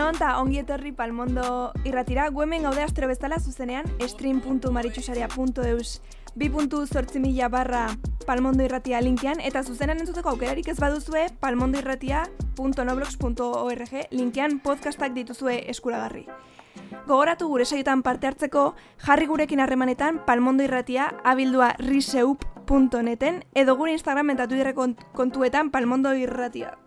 egunon eta ongi etorri palmondo irratira, guemen gaude astero bezala zuzenean stream.maritxosaria.eus 2.zortzimila barra palmondo irratia linkean eta zuzenean entzuteko aukerarik ez baduzue palmondoirratia.noblogs.org linkean podcastak dituzue eskuragarri. Gogoratu gure saiotan parte hartzeko jarri gurekin harremanetan palmondo irratia abildua riseup.neten edo gure Instagram eta Twitter kontuetan palmondo irratia.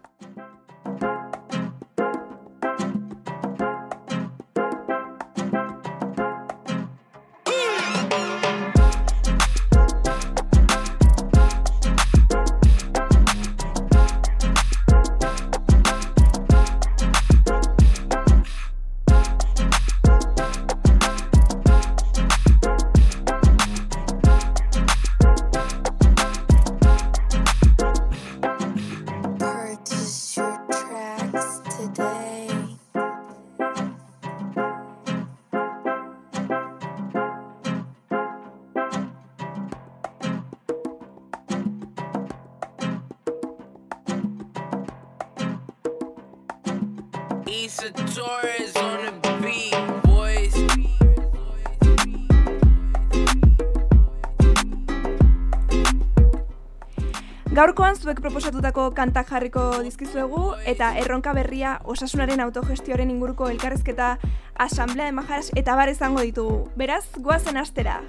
Issa Torres on the beat, boys. Gaurkoan zuek proposatutako kantak jarriko dizkizuegu eta erronka berria osasunaren autogestioaren inguruko elkarrezketa asamblea de majaras eta bar izango ditugu. Beraz, goazen astera.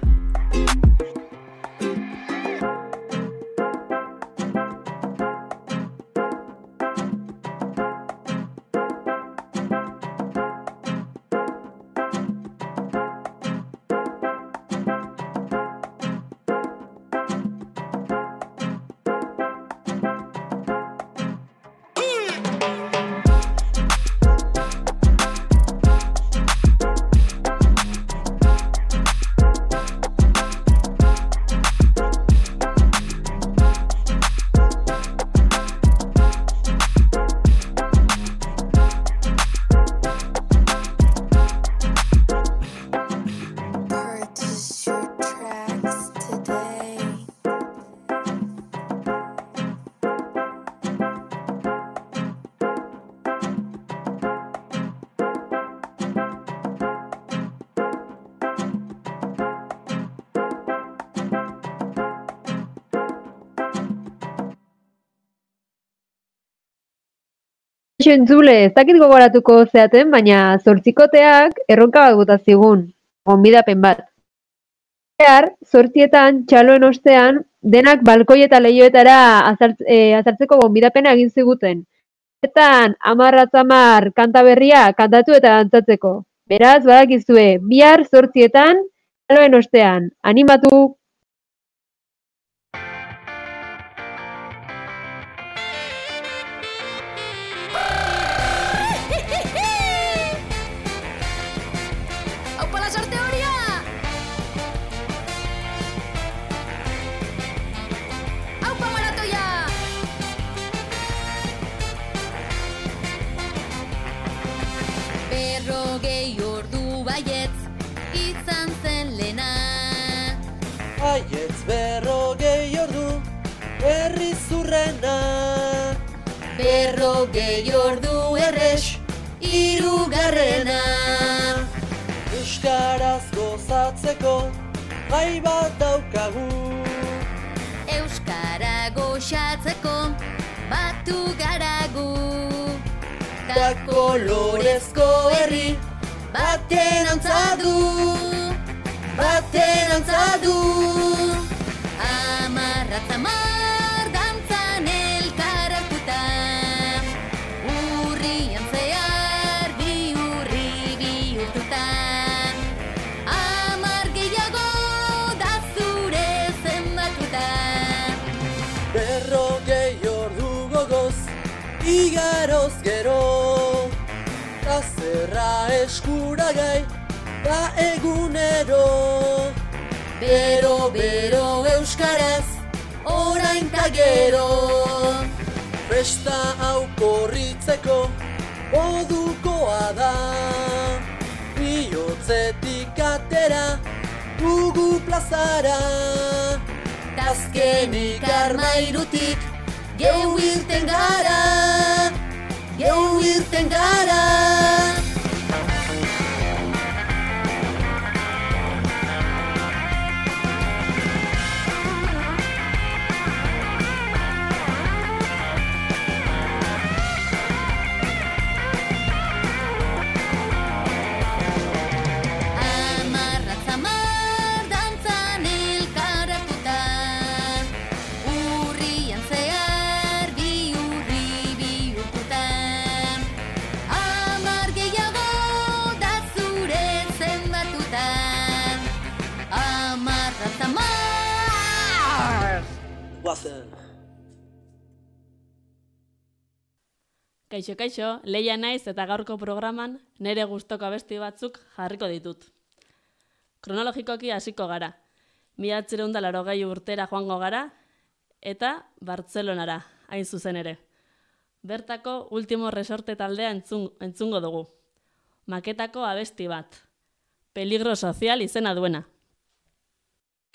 Kaixo entzule, ez dakit gogoratuko zeaten, baina zortzikoteak erronka bat bota zigun, gonbidapen bat. Zehar, zortzietan, txaloen ostean, denak balkoi eta lehioetara azalt, eh, azaltzeko gonbidapena egin ziguten. Zetan, amarratzamar kanta berria kantatu eta dantzatzeko. Beraz, badakizue, bihar zortzietan, txaloen ostean, animatu! Berrogei ordu baietz, izan zen lena. Aietz berrogei ordu, herri zurrena. Berrogei ordu errex, irugarrena. Euskaraz gozatzeko, gai bat daukagu. Euskara goxatzeko, batu garagu. Da kolorezko herri, baten antzadu, baten antzadu. Amarratzamar dantzan elkaratuta, urrian zehar bi urri bihurtuta. Amar gehiago da zure zenbatuta. berrogei ordu gogoz, igaroz gero. Zerra eskuragai, da egunero. Bero, bero euskaraz, orain ta gero. Festa hau korritzeko, modukoa da. Biotzetik atera, gugu plazara. Tazkenik armairutik, geu irten gara, geu irten gara. Guazen. Kaixo, kaixo, leia naiz eta gaurko programan nere gustoko abesti batzuk jarriko ditut. Kronologikoki hasiko gara. Mila da larogei urtera joango gara eta Bartzelonara, hain zuzen ere. Bertako Ultimo Resorte taldea entzun, entzungo dugu. Maketako abesti bat. Peligro sozial izena duena.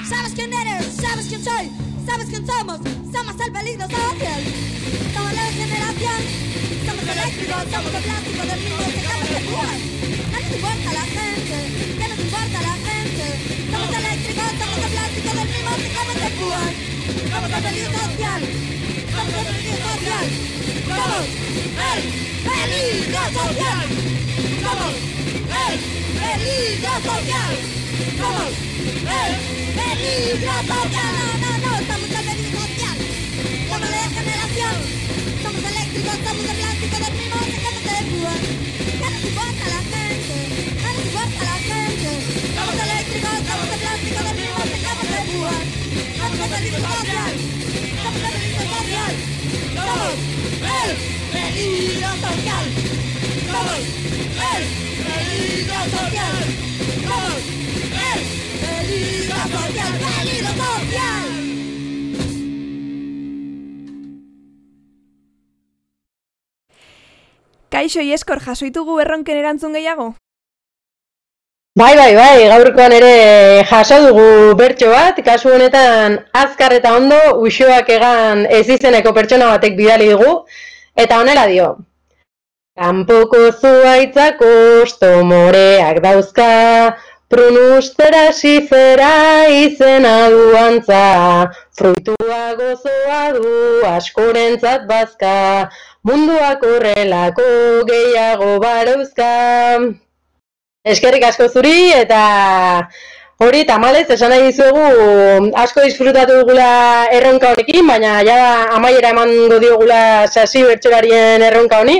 Sabes quién eres, sabes quién soy, sabes quién somos, somos el peligro social. Somos la generación, somos eléctricos, somos de plástico, del mismo que acabas de jugar. No nos importa la gente, que nos importa la gente. Somos eléctricos, somos de plástico, del mismo que de jugar. Somos el peligro social, Somos el peligro social. Somos el peligro social. Somos el peligro social. Somos el social. No, no, no, el generación. Somos eléctricos, somos de camas de importa la gente, ya nos importa la gente. Somos eléctricos, somos de plástico, de púa. Somos peligro social. Somos social. Somos el peligro social. Somos el peligro social. Somos peligro social. Peligro social. Kaixo ieskor jasoitugu erronken erantzun gehiago? Bai, bai, bai, gaurkoan ere jaso dugu bertso bat, kasu honetan azkar eta ondo uxoak egan ez izeneko pertsona batek bidali dugu, eta honela dio. Kanpoko zuaitzak osto moreak dauzka, prunustera xifera izena duantza, fruitua gozoa du askorentzat bazka, munduak horrelako gehiago barauzka. Eskerrik asko zuri eta hori tamalez esan nahi dizuegu asko disfrutatu dugula erronka honekin, baina ja amaiera emango diogula sasi bertsolarien erronka honi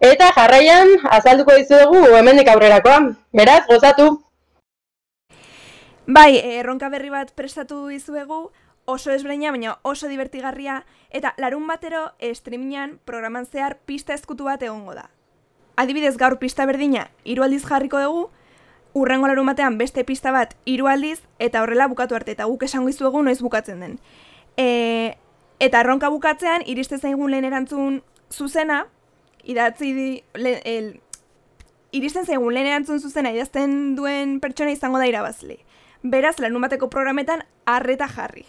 eta jarraian azalduko dizuegu hemendik aurrerakoa. Beraz, gozatu. Bai, erronka berri bat prestatu dizuegu, oso ezberdina, baina oso divertigarria, eta larun batero streamingan programan zehar pista ezkutu bat egongo da. Adibidez gaur pista berdina hiru aldiz jarriko dugu, urrengo larun batean beste pista bat hiru aldiz, eta horrela bukatu arte, eta guk esango izuegu noiz bukatzen den. E, eta erronka bukatzean, iriste zaigun lehen erantzun zuzena, idatzi di, le, el, iristen zaigun lehen erantzun zuzena idazten duen pertsona izango da irabazle. Beraz, larun bateko programetan arreta jarri.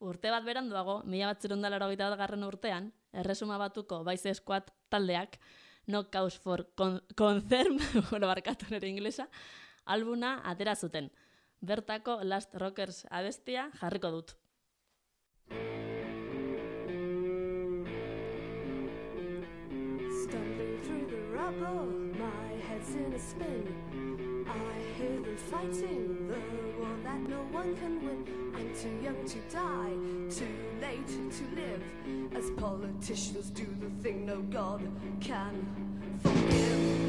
Urte bat beranduago, mila bat zirundalaro bat garren urtean, erresuma batuko baize eskuat taldeak, No Cause for con Concern, bueno, barkatu nire inglesa, albuna atera zuten. Bertako Last Rockers abestia jarriko dut. Stumbling through the rubble, my head's in a spin. I hear them fighting the war that no one can win. I'm too young to die, too late to live. As politicians do the thing no God can forgive.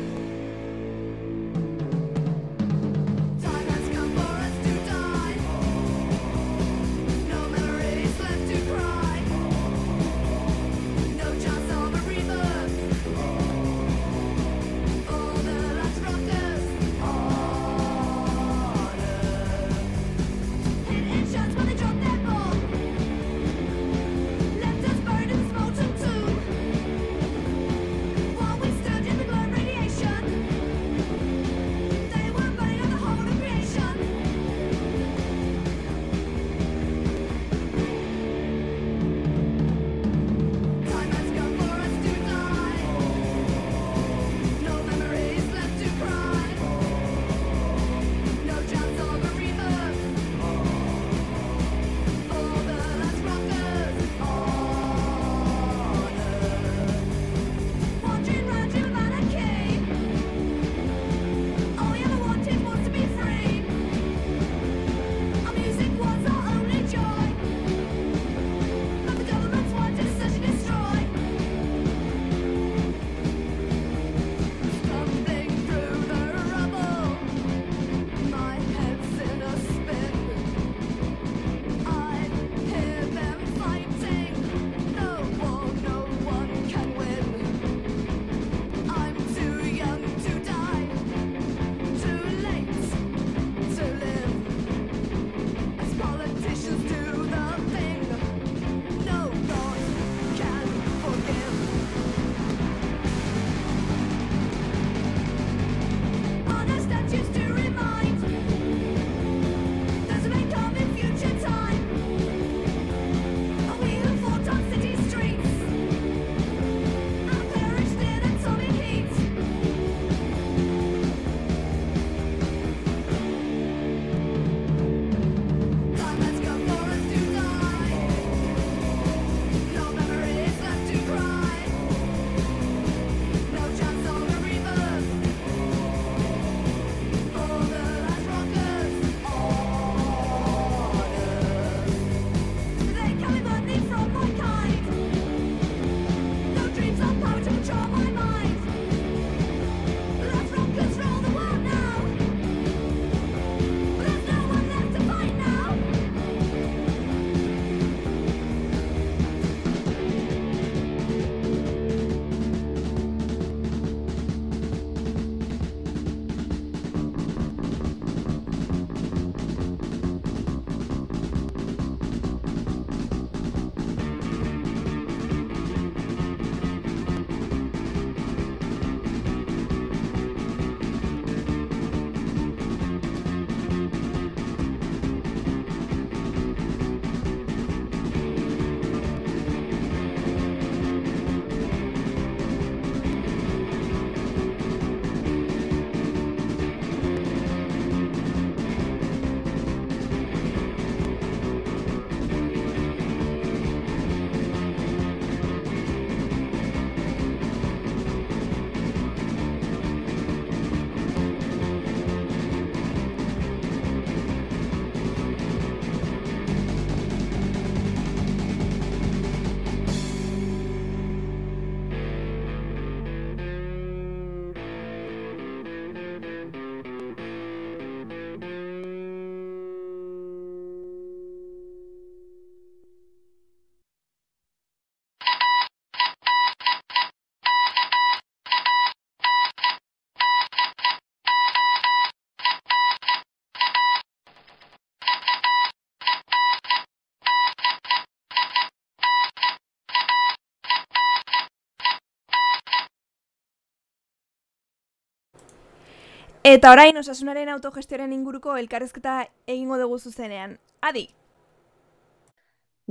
Eta orain osasunaren autogestioaren inguruko elkarrezketa egingo dugu zuzenean. Adi!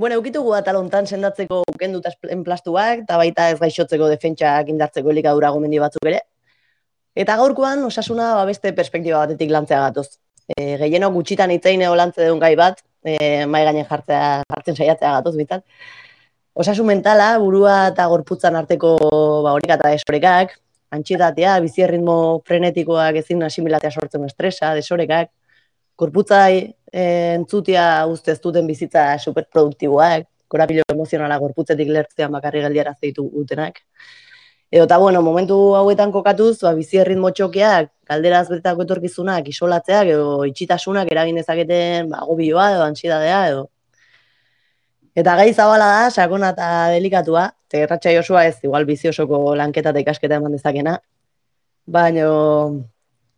Bueno, eukitugu atal hontan sendatzeko kenduta enplastuak, eta baita ez gaixotzeko defentsak indartzeko elikadura gomendi batzuk ere. Eta gaurkoan osasuna ba, beste perspektiba batetik lantzea gatoz. E, gehienok gutxitan hitzein edo lantze duen gai bat, e, mai gainen jartzea, jartzen saiatzea gatoz bitan. Osasun mentala, burua eta gorputzan arteko ba, horik eta esorekak, antxietatea, bizi erritmo frenetikoak ezin asimilatea sortzen estresa, desorekak, gorputzai e, entzutia ustez duten bizitza superproduktiboak, korapilo emozionala gorputzetik lertzean bakarri geldiara zeitu dutenak. Edo eta, bueno, momentu hauetan kokatuz, ba, bizi erritmo txokeak, galderaz betako etorkizunak, isolatzeak, edo itxitasunak eragin dezaketen ba, agobioa edo ansiedadea, edo. Eta gai zabala da, sakona eta delikatua, ze erratxa Josua ez, igual bizi osoko lanketa eta ikasketa eman dezakena. Baina,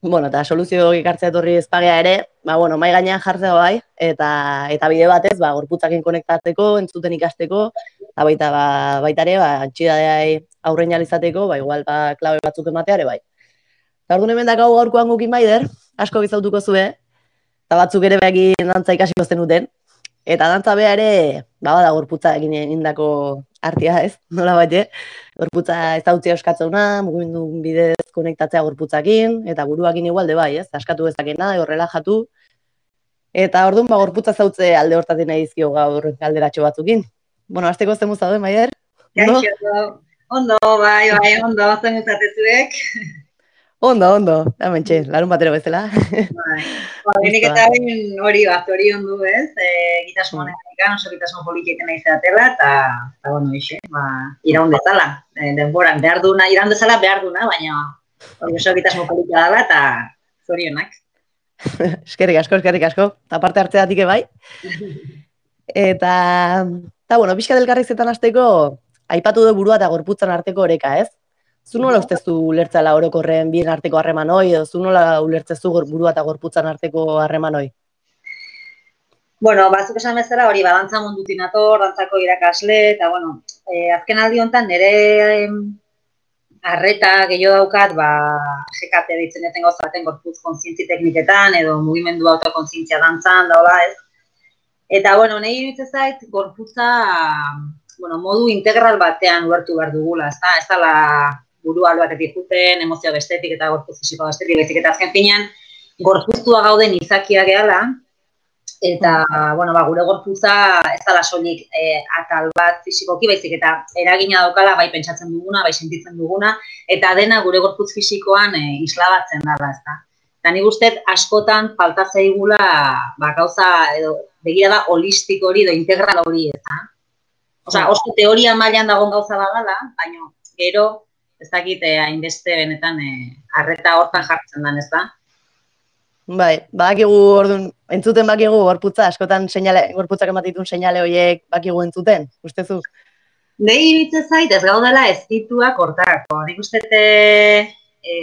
bueno, eta soluzio ikartzea etorri ezpagea ere, ba, bueno, mai gainean jartzea bai, eta, eta bide batez, ba, gorputzakin konektatzeko, entzuten ikasteko, eta baita, ba, baita ere, ba, txidadeai aurrein izateko, ba, igual, ba, klabe batzuk ematea ere bai. Eta orduan hemen dakau gaurkoan gukin baider, asko bizautuko zue, eta batzuk ere begin dantza ikasiko zenuten, Eta dantza bea ere, ba, bada gorputza egin indako artia ez, nola bate, gorputza ez dautzia euskatzena, mugimendu bidez konektatzea gorputzakin, eta buruakin igualde bai, ez, askatu ezakena, horrela jatu. Eta orduan, ba, gorputza zautze alde hortatik nahi dizkio gaur galderatxo batzukin. Bueno, azteko zen muzadu, Maider? Gaixo, ondo, bai, bai, ondo, zen muzatezuek. Ondo, ondo, hemen txe, larun batero bezala. Bai, ba, genik eta behin hori bat, hori ondo ez, e, gitasmo Mm. honetan, oso gitasmo politiken nahi zeatela, eta, eta bueno, ixe, ba, iraun dezala. E, denboran, behar duna, iraun dezala behar duna, baina hori oso gitasmo politika dela, eta zorionak. eskerrik asko, eskerrik asko, eta parte hartzeatik bai. Eta, eta bueno, pixka delkarrizetan hasteko aipatu du burua eta gorputzan arteko oreka, ez? Zu nola ustezu ulertzala orokorren bien arteko harreman hoi, edo zu nola ulertzezu burua eta gorputzan arteko harreman hoi? Bueno, batzuk esan bezala hori, ba, dantza mundutik nator, dantzako irakasle, eta bueno, e, azken aldi honetan nire em, arreta gehiago daukat, ba, GKT ditzen eten gauza baten gorputz kontzientzi tekniketan, edo mugimendu autokontzientzia dantzan, da hola ez. Eta, bueno, nahi iruditzen zait, gorputza, bueno, modu integral batean ulertu behar dugula, ez da, ez dala burua albatetik juten, emozio bestetik eta gorputz fisiko bestetik, baizik eta azken finean, gorpuztua gauden izakia gehala, eta, bueno, ba, gure gorputza ez dala soilik e, atal bat fisikoki, baizik eta eragina daukala bai pentsatzen duguna, bai sentitzen duguna, eta dena gure gorputz fisikoan e, islabatzen ez da. Eta nik uste askotan falta zaigula ba, gauza edo begirada holistiko hori edo integral hori, ez da. Osea, oso teoria mailan dagoen gauza badala, baina gero ez dakit eh, hainbeste benetan eh, arreta hortan jartzen den, ez da? Bai, badakigu orduan, entzuten bakigu gorputza, askotan seinale, gorputzak ematitun seinale horiek bakigu entzuten, ustezu? Nei iruditzen zait, ez gaudela ez dituak hortarako. Nik uste e,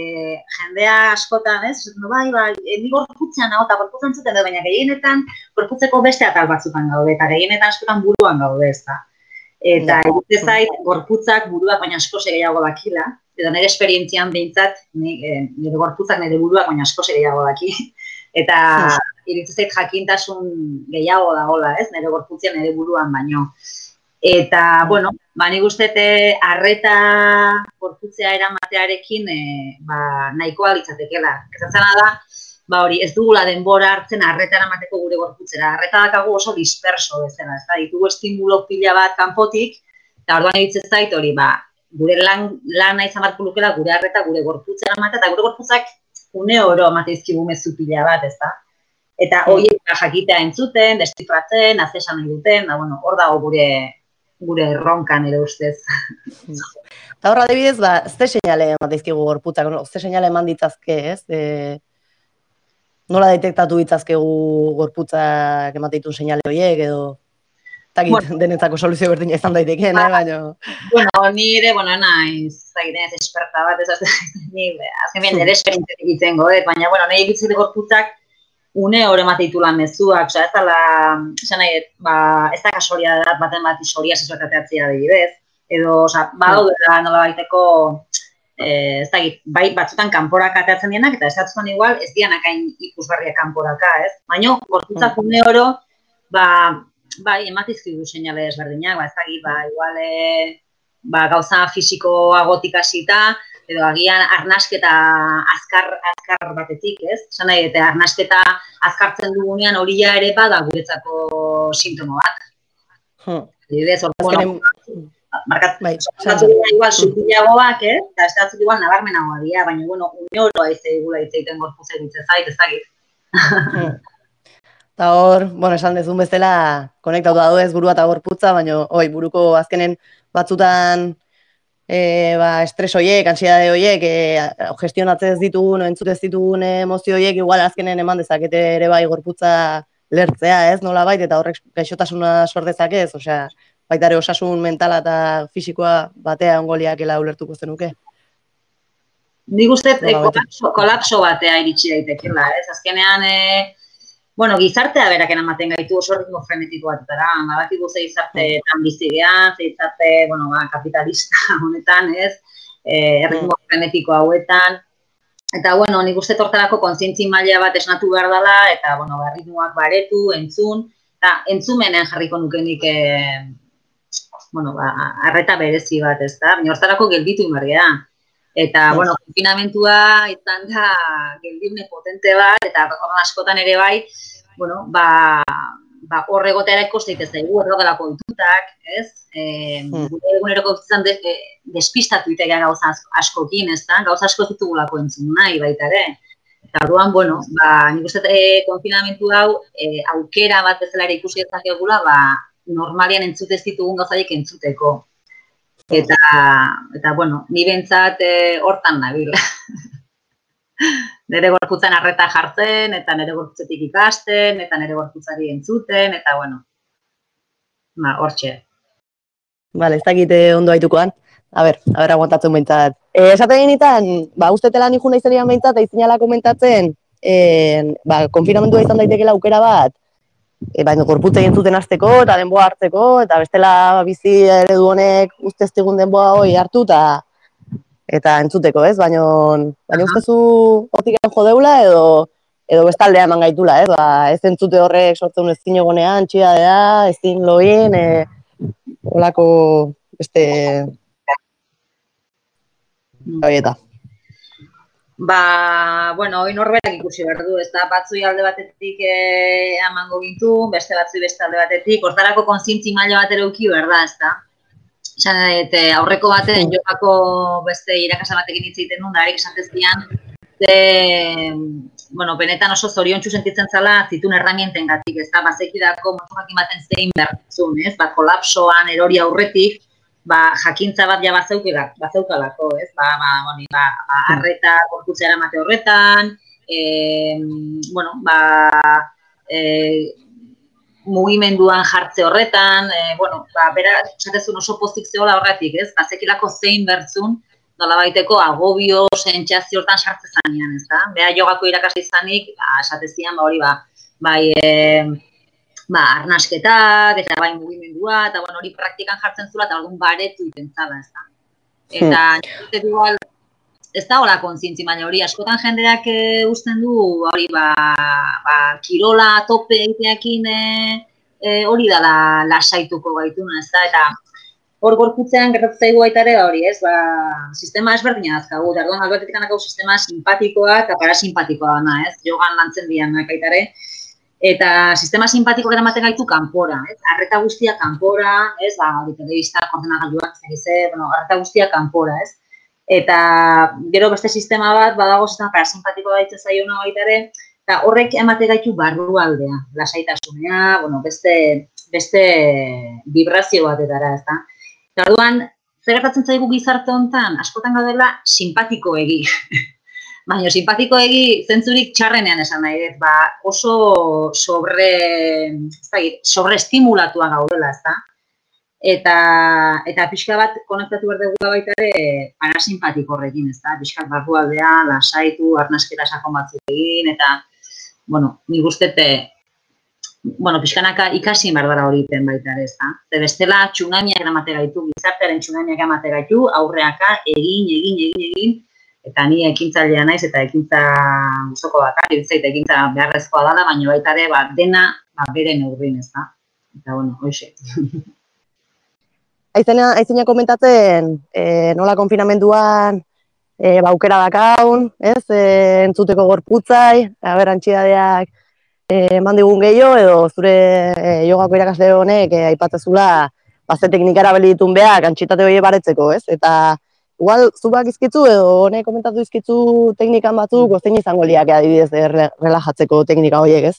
jendea askotan, ez? Bai, bai, e, ni gorputzean hau, eta gorputzen zuten dut, baina gehienetan gorputzeko beste atal batzutan gaude, eta gehienetan askotan buruan gaude, ez da. Eta iruditzen zait, gorputzak buruak baina asko gehiago dakila, eta nire esperientzian behintzat, ni- eh, nire gorputzak nire buruak baina asko gehiago daki. Eta iruditzen zait jakintasun gehiago dagoela, ez? Nire gorputzean nire buruan baino. Eta, bueno, ba, nik uste dut, arreta gorputzea eramatearekin e, ba, nahikoa litzatekela. Gertatzena da, ba hori, ez dugula denbora hartzen arreta eramateko gure gorputzera. Arreta dakagu oso disperso bezala, ez da, ditugu estimulo pila bat kanpotik, eta orduan iruditzen zait hori, ba, gure lan, lana izan bat lukela gure arreta gure gorputzera ematea, eta gure gorputzak une oro emate dizkigu mezu pila bat, ez da. Eta horiek ba, jakitea entzuten, destifratzen, azesan duten, da, bueno, hor dago gure gure erronkan ere ustez. Eta horra adibidez, ba, ze seinale eman dizkigu gorputzak, ze seinale eman ditzazke, ez? E, nola detektatu ditzazkegu gorputzak ematen ditun seinale horiek, edo? Takit Bueno. denetzako soluzio berdina izan daiteke, eh, baina... bueno, ni ere, bueno, naiz, zagiren ez esperta bat, ez ni, azken bien, ere esperientziatik egiten goet, baina, bueno, nahi egitzen gorputzak une hor emate ditulan mezuak, osea, ez dala, esan nahi, ba, ez da kasualidad baten bat isoria sexualitatea adibidez, edo, osea, badaudela nola baiteko eh, ez dakit, bai batzutan kanporaka ateratzen dienak, eta ez batzutan igual ez dianak hain ikusgarriak kanporaka, ez? Baina, gorputzak Mm. une oro, ba, bai, ematizkigu seinale ezberdinak, ba, ez dakit, ba, igual, e, ba, gauza fisikoagotik hasita, edo agian arnasketa azkar, azkar batetik, ez? Esan nahi, eta arnasketa azkartzen dugunean hori ja ere bada guretzako sintoma bat. Hmm. Adibidez, hor, Azkenen, markat, bai, batzuk dira igual subtilagoak, eh? Eta ez batzuk igual nabarmenagoak dira, baina, bueno, une oro aiz egula hitz egiten gorpuz egitzen zait, ez dakit. Eta hor, bueno, esan dezun bezala, konektatu daude burua eta gorputza, baina oi, buruko azkenen batzutan e, ba, estres hoiek, ansiedade hoiek, e, gestionatzen ez ditugun, entzute ez ditugun emozio hoiek, igual azkenen eman dezakete ere bai gorputza lertzea, ez, nola bait, eta horrek gaixotasuna sor dezakez, osea, baita ere osasun mentala eta fisikoa batea ongoliakela ulertuko zenuke. Nik uste Nola bete. kolapso, kolapso batea iritsi daitekeela, ez? Azkenean, eh, bueno, gizartea berak ematen gaitu oso ritmo frenetiko batetara, badakigu ze gizarteetan bizi gean, ze gizarte, bueno, ba, kapitalista honetan, ez? Eh, ritmo frenetiko hauetan, Eta, bueno, nik uste tortarako kontzientzi maila bat esnatu behar dela, eta, bueno, ba, ritmoak baretu, entzun, eta entzumenen jarriko nuke nik, eh, bueno, ba, arreta berezi bat, ez da? Baina hortarako gelditu inbarria. Eta, Yes. bueno, konfinamentua izan da geldiune potente bat, eta horren askotan ere bai, bueno, ba, ba hor egotea ere kosteik ez zaigu, ditutak, ez? E, Hmm. gure eguneroko izan de, e, despistatu itea gauza as- askokin, ez da? Gauza asko ez ditugulako entzun nahi baita ere. Eta orduan, bueno, ba, nik uste e, konfinamentu hau e, aukera bat bezala ere ikusi dezakegula, ba, normalian entzute ez ditugun gauzaik entzuteko. Eta, eta bueno, ni bentsat e, hortan nabil. nire gorputzan arreta jartzen, eta nire gorputzetik ikasten, eta nire gorputzari entzuten, eta bueno, ba, hortxe. Vale, ez dakite ondo haitukoan. A ber, a ber, aguantatzen behintzat. E, esaten genitan, ba, ustetela ni juna izan behintzat, aizinala komentatzen, e, ba, konfinamendua izan daitekela aukera bat, e, baina gorputze entzuten hasteko eta denboa hartzeko, eta bestela bizi eredu honek ustez digun denboa hoi hartu, eta eta entzuteko, ez? Baina, baina ustezu hortik jo deula edo edo bestaldea eman gaitula, ez? Ba, ez entzute horrek sortzen ezin egonean, txiadea, ezin loin, e, olako beste Horieta. Ba, bueno, hori norberak ikusi behar du, ez da, batzui alde batetik eh, emango gintu, beste batzui beste alde batetik, hortarako konzientzi maila bat ere uki behar da, ez da. Esan dut, eh, aurreko baten jokako beste irakasa batekin hitz egiten nuen, da, harik esatezkian, ze, bueno, benetan oso zoriontsu sentitzen zala zitun erramienten gatik, ez da, bazekidako motu jakin baten zein behar zuen, ez, ba, kolapsoan, erori aurretik, ba, jakintza bat ja bazeukela, bazeukalako, ez? Ba, ba, honi, ba, ba arreta gorputzera emate horretan, e, bueno, ba, e, mugimenduan jartze horretan, e, bueno, ba, bera, esatezun oso pozik zehola horretik, ez? Bazekilako zein bertzun, nolabaiteko agobio, sentsazio hortan sartze zanean, ez da? Bea jogako irakasle izanik, ba, esatezian, ba, hori, ba, bai, e, ba, arnasketak, eta bai mugimendua, eta bueno, hori praktikan jartzen zula, eta orduan baretu iten zala, ez da. Eta, hmm. igual, ez da hola kontzientzi, baina hori askotan jendeak e, usten du, hori ba, ba, kirola tope egiteakin e, e, hori dala lasaituko gaituna, ez da, eta hor gorputzean gertatzen zaigu baita ere hori, ez? Ba, sistema ezberdina dazkagu, eta orduan albatetik sistema simpatikoa eta parasimpatikoa dana, ez? Jogan lantzen dianak baita ere. Eta sistema simpatikoak eramaten gaitu kanpora, ez? Arreta guztia kanpora, ez? Ba, hori telebista, koordenagailuak, ze, bueno, arreta guztia kanpora, ez? Eta gero beste sistema bat, badago sistema parasimpatikoa daitze zaiona baita ere, eta horrek emate gaitu barrualdea, lasaitasuna, bueno, beste beste vibrazio batetara, ez da? Zer gertatzen zaigu gizarte hontan, askotan gaudela simpatiko egi. Baina simpatiko egi zentzurik txarrenean esan nahi dut, ba, oso sobre, sobre estimulatua gaudela, ez da? Eta, eta pixka bat konektatu behar dugula baita ere parasimpatiko horrekin, ez da? Pixka barrualdea, lasaitu, arnasketa sakon batzuk egin, eta, bueno, nik ustete bueno, pixkanaka ikasi behar dara hori iten baita ere, ezta? Ze bestela tsunamiak eramate gaitu, gizartearen tsunamiak eramate gaitu, aurreaka egin, egin, egin, egin, eta ni ekintzailea naiz eta ekintza guztoko bakar, irutzait ekintza beharrezkoa dela, baina baita ere, ba, dena ba, bere neurrin, ezta? Eta, bueno, hoxe. Aizena, aizena komentatzen, e, nola konfinamenduan, e, ba, aukera dakaun, ez, e, entzuteko gorputzai, aber, antxidadeak, eman digun gehiago, edo zure e, jogako irakasle honek e, aipatzezula, ba, ze teknikara beli ditun behar, antxitate hori baretzeko, ez? Eta, igual, zubak izkitzu, edo honek komentatu izkitzu teknikan batzuk, mm. izango liak adibidez, e, re- relajatzeko teknika horiek, ez?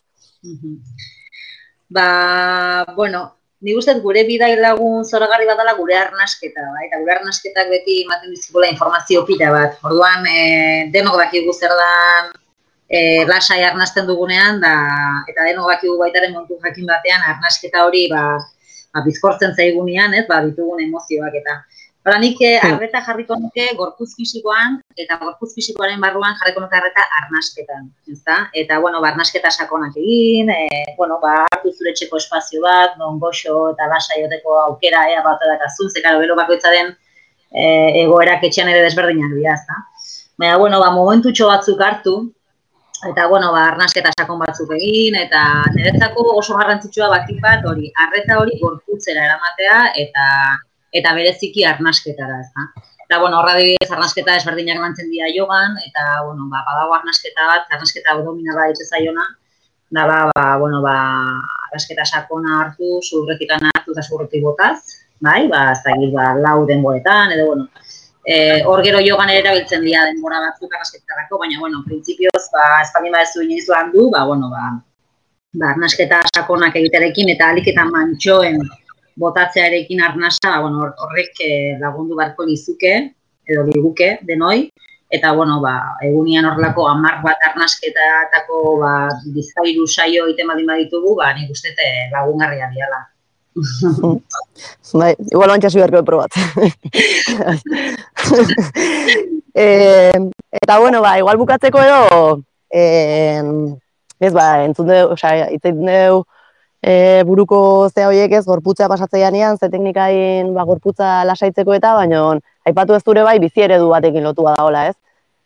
Ba, bueno, ni dut gure bidai lagun zoragarri bat dela gure arnasketa, bai? Eta gure arnasketak beti ematen dizkigula informazio pila bat. Orduan, e, denok dakigu zer dan e, lasai arnasten dugunean, da, eta denok dakigu baitaren montu jakin batean arnasketa hori ba, ba, bizkortzen zaigunean, ez, ba, ditugun emozioak eta. Hala nik eh, arreta jarriko nuke gorputz fisikoan eta gorputz fisikoaren barruan jarriko nuke arreta arnasketan, ezta? Eta bueno, ba arnasketa sakonak egin, eh, bueno, ba hartu zure etxeko espazio bat, non goxo eta lasaioteko aukera ea bat edakazu, ze claro, bero bakoitzaren eh, egoerak etxean ere desberdinak dira, ezta? Baina bueno, ba momentutxo batzuk hartu eta bueno, ba arnasketa sakon batzuk egin eta niretzako oso garrantzitsua batik bat hori, arreta hori gorputzera eramatea eta eta bereziki arnasketara, ezta. Eta, bueno, horra dibidez, arnasketa ezberdinak lantzen dira jogan, eta, bueno, ba, badago arnasketa bat, arnasketa abdomina bat itse zaiona, da, ba, ba, bueno, ba, arnasketa sakona hartu, zurretik hartu eta zurretik botaz, bai, ba, ez da, ba, lau denboretan, edo, bueno, e, hor gero jogan ere erabiltzen dira denbora batzuk arnasketarako, baina, bueno, printzipioz, ba, espaldin badezu inoiz landu, ba, bueno, ba, ba, arnasketa sakonak egiterekin eta alik eta mantxoen botatzearekin arnasa, ba, bueno, hor- horrek eh, lagundu beharko lizuke, edo liguke denoi, eta, bueno, ba, egunian horrelako hamar bat arnasketatako ba, bizairu saio egiten baldin baditugu, ba, nik uste eh, lagungarria diala. Bai, igual bantxasu beharko probat. e, eta, bueno, ba, igual bukatzeko edo, e, ez ba, entzun dugu, osea, hitz egin dugu, e, buruko ze horiek ez, gorputza pasatzeianean, ze teknikain ba, gorputza lasaitzeko eta, baina aipatu ez dure bai bizi eredu batekin lotua daola, ez?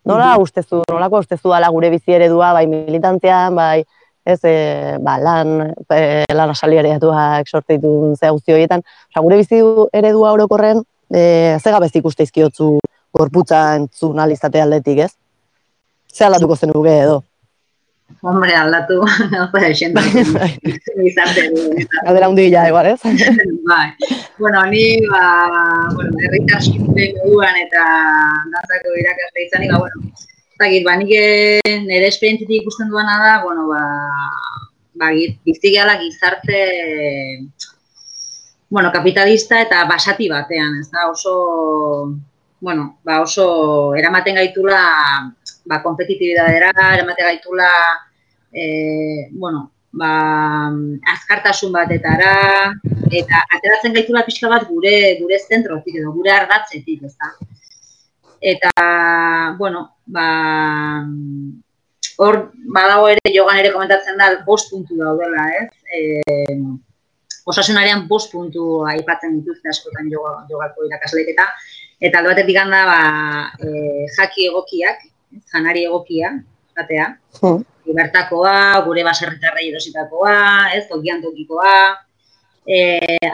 Nola ustezu, nolako ustezu dala gure bizi eredua, bai militantzean, bai, ez, e, ba, lan, e, lan asalariatuak sorte ditun ze guzti horietan. Osa, gure bizi eredua orokorren, e, ze gabez ikuste izkiotzu gorputza entzun alizate aldetik, ez? Ze aldatuko zenuke edo? Hombre, aldatu, oza, esen gizarte du. Galdera hundi gila, igual, ez? bai. Bueno, ni, ba, bueno, herritar sinte moduan eta dantzako irakasle izanik, ba, bueno, ez dakit, ba, nik eh, nire esperientzitik ikusten duana da, bueno, ba, ba, bizi gehala gizarte, bueno, kapitalista eta basati batean, ez da, oso, bueno, ba, oso eramaten gaitula, ba, kompetitibidadera, eramaten gaitula, e, bueno, ba, azkartasun batetara, eta ateratzen gaitula pixka bat gure gure zentrotik edo gure ardatzetik, ezta. Eta, bueno, ba, hor badago ere, jogan ere komentatzen da, bost puntu daudela, ez? E, osasunarian bost puntu aipatzen dituzte askotan joga, jogako irakasleek eta eta alde batetik handa ba, e, jaki egokiak, janari egokia, jatea, bertakoa, gure baserritarrei erositakoa, ez, tokian tokikoa, e,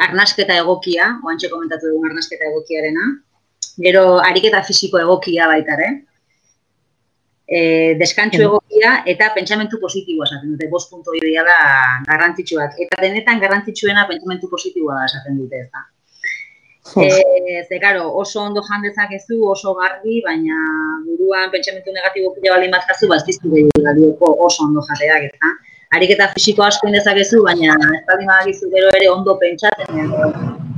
arnasketa egokia, oantxe komentatu dugun arnasketa egokiarena, gero ariketa fisiko egokia baita ere, e, deskantxo egokia eta pentsamentu positiboa esaten dute, bost puntu hori dira garrantzitsuak. Eta denetan garrantzitsuena pentsamentu positiboa da esaten dute, ez da. E, ze, karo, oso ondo jan dezakezu, oso garbi, baina buruan pentsamentu negatibo pila baldin bat jazu, ba, ez diztu galioko oso ondo jateak, ez da. Ariketa fisiko asko egin dezakezu, baina ez baldin badakizu gero ere ondo pentsatzen,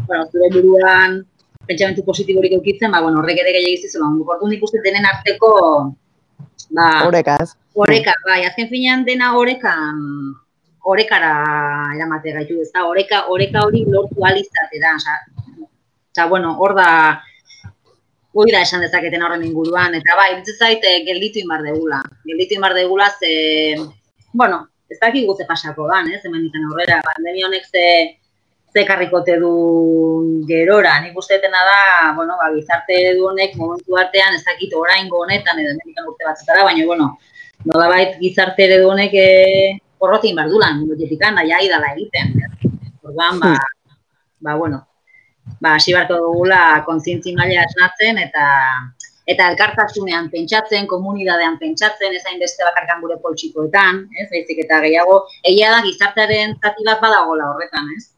bueno, zure buruan pentsamentu positiborik eukitzen, ba, bueno, horrek ere gehiagiz izan, ondo. Orduan nik denen arteko, ba, Oreka, ez? Oreka, bai, azken finean dena orekan, orekara eramate gaitu, ez da, oreka, oreka hori lortu alizatera, oza, oza, bueno, hor da, hori da esan dezaketen horren inguruan, eta bai, bitzu zait, eh, gelditu inbar degula, gelditu inbar degula, ze, bueno, ez dakigu ze pasako dan, ez, hemen ikan aurrera, pandemia honek ze, ze karrikote du gerora, nik uste dutena da, bueno, ba, gizarte eredu honek momentu artean, ez dakit oraingo honetan, edo hemen ikan urte batzetara, baina, bueno, nolabait gizarte eredu honek e, porrotin behar dulan, munduetikan, nahi aidala egiten. Orduan, ba, ba, bueno, ba, hasi beharko dugula kontzientzi maila esnatzen eta eta elkartasunean pentsatzen, komunidadean pentsatzen, ez hainbeste bakarkan gure poltsikoetan, ez, baizik eta gehiago, egia da gizartearen zati bat badagola horretan, ez?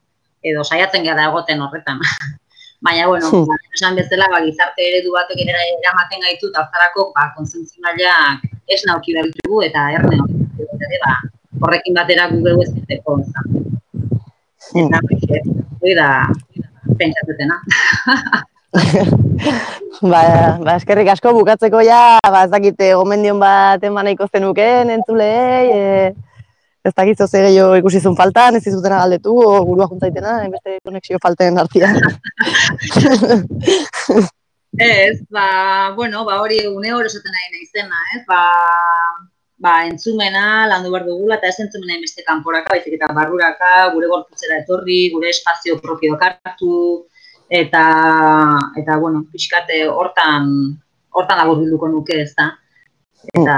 Edo saiatzen gara egoten horretan. Baina, bueno, Hmm. ba, esan bezala, ba, gizarte eredu batek ere eramaten gaitu, eta hartarako, ba, kontzientzi mailak ez nauki behar ditugu, eta erne hori, ba, horrekin batera gu geu ez duteko, Eta, hori da, pentsatutena. Ba, ba, eskerrik asko bukatzeko ja, ba, ez dakite gomendion bat eman nahiko zenuken entzulei, e, ez dakit zoze gehiago ikusizun faltan, ez izutena galdetu, o burua juntaitena, enbeste konexio falten artian. Ez, ba, bueno, ba, hori une hori esaten nahi naizena, ez, ba, ba, entzumena landu behar dugula, eta ez entzumena beste kanporaka, baizik eta barruraka, gure gorputzera etorri, gure espazio propio kartu, eta, eta, bueno, pixkate hortan, hortan laburbilduko nuke, ez da. Eta,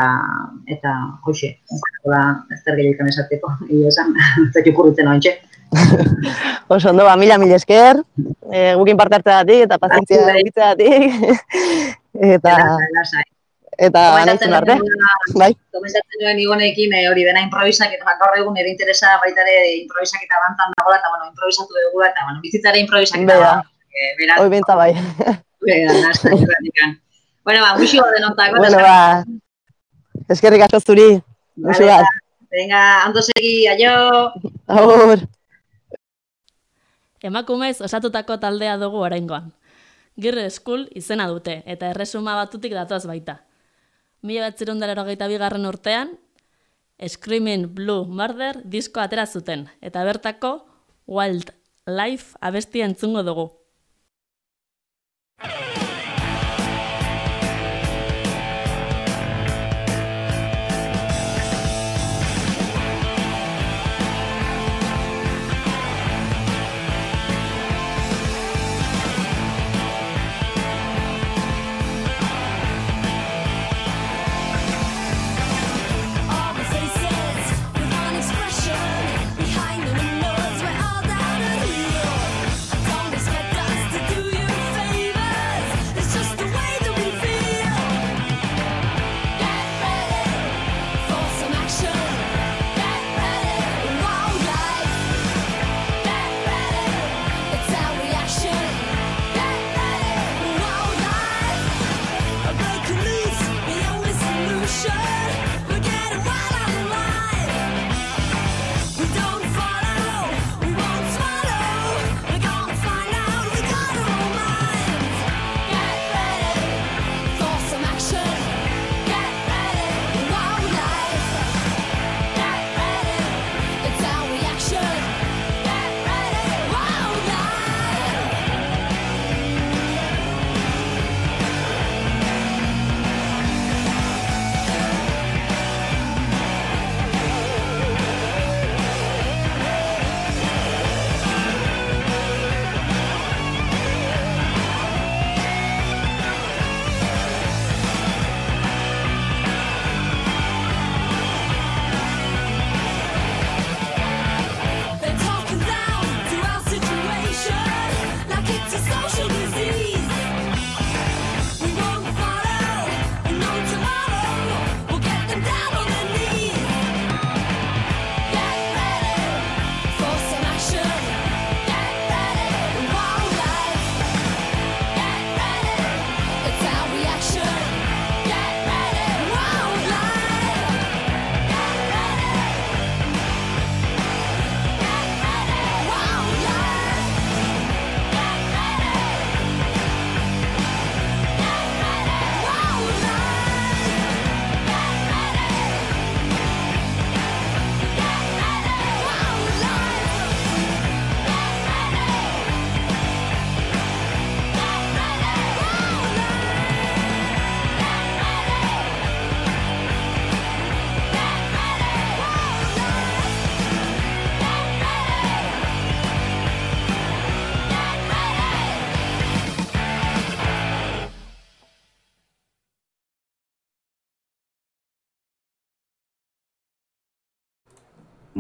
eta, hoxe, da, ez zer gehiagoan esateko, egia esan, ez dut okurritzen ointxe. Oso ondo, ba, mila mila esker, e, gukin parte hartzeagatik eta pazientzia Bai. egitzeagatik, eta, Lasai. Eta anaitzen arte. Bai. komentatzen nuen igonekin eh, hori dena improvisak eta gaur egun ere interesa baita ere improvisak eta bantzan dagoela eta bueno, improvisatu dugula eta bueno, bizitzare improvisak eta Bera. eh, beraz, Hoi bentsa bai. bera, nasta irratikan. Bueno, ba, muxo denontzako. bueno, ba, eskerrik asko zuri, Vale, bat. Venga, ondo segi, aio! Agur. Emakumez osatutako taldea dugu oraingoan. Girre School izena dute eta erresuma batutik datoz baita. Mila bat bigarren urtean, Screaming Blue Murder disko atera zuten eta bertako Wild Life abestia entzungo dugu.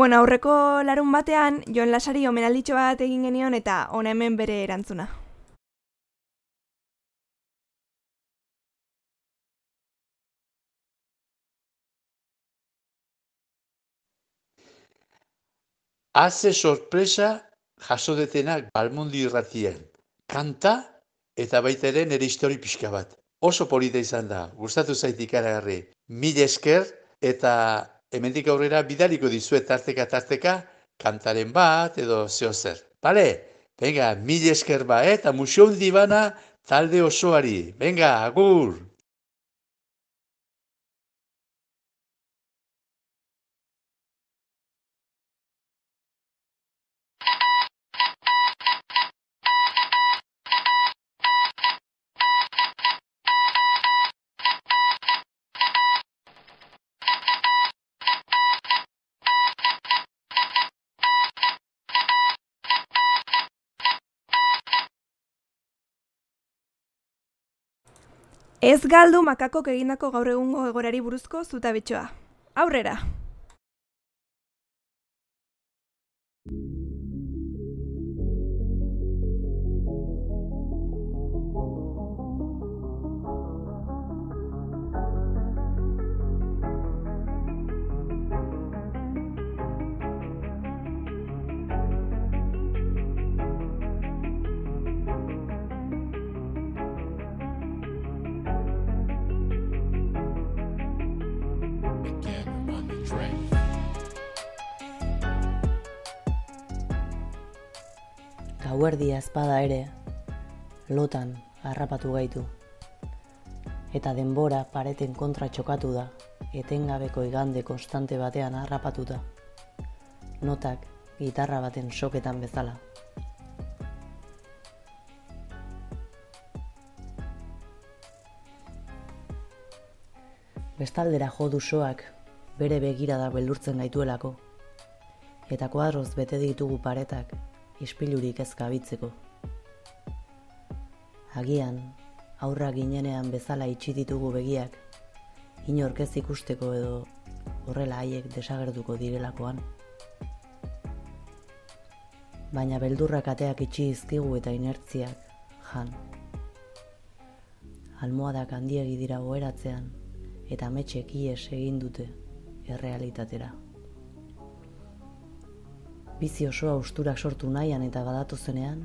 Bueno, aurreko larun batean, Jon Lasari omenalditxo bat egin genion eta hona hemen bere erantzuna. Haze sorpresa jaso detenak Balmundi irratien. Kanta eta baita ere nire histori pixka bat. Oso polita izan da, gustatu zait ikaragarri. Mil esker eta hemendik aurrera bidaliko dizuet tarteka tarteka kantaren bat edo zeo zer. Bale? Venga, mil esker ba, eta musio hundi bana talde osoari. Venga, agur! Ez galdu makakok egindako gaur egungo egorari buruzko zutabetxoa. Aurrera! Gauerdia ezpada ere, lotan harrapatu gaitu. Eta denbora pareten kontra txokatu da, etengabeko igande konstante batean harrapatuta. Notak gitarra baten soketan bezala. Bestaldera jo dusoak bere begirada beldurtzen gaituelako. Eta kuadroz bete ditugu paretak ispilurik ez gabitzeko. Agian, aurra ginenean bezala itxi ditugu begiak, inork ez ikusteko edo horrela haiek desagertuko direlakoan. Baina beldurrak ateak itxi izkigu eta inertziak, jan. Almohadak handiegi dira goeratzean, eta metxek ies egin dute errealitatera. Bizi osoa usturak sortu nahian eta badatu zenean,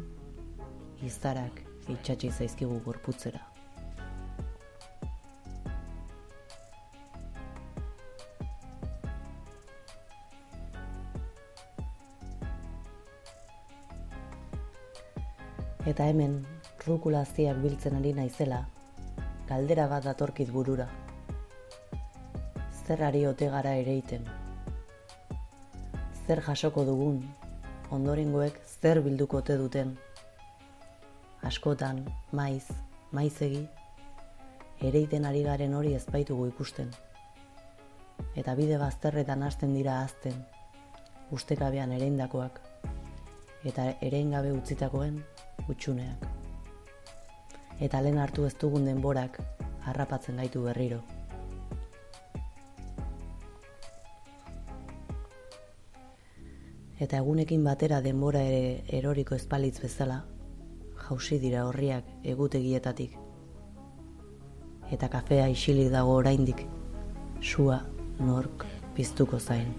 iztarak itxatsi zaizkigu gorputzera. Eta hemen, rukulazioak biltzen ari naizela, galdera bat datorkit burura. Zer ari ote gara ereiten? Zer jasoko dugun, ondorengoek zer bilduko ote duten? Askotan, maiz, maizegi, ereiten ari garen hori ezbaitugu ikusten. Eta bide bazterretan hasten dira azten, ustekabean ereindakoak, eta ereingabe utzitakoen utxuneak. Eta lehen hartu ez dugun denborak harrapatzen gaitu berriro. Eta egunekin batera denbora ere eroriko espalitz bezala, jausi dira horriak egutegietatik. Eta kafea isilik dago oraindik, sua nork piztuko zain.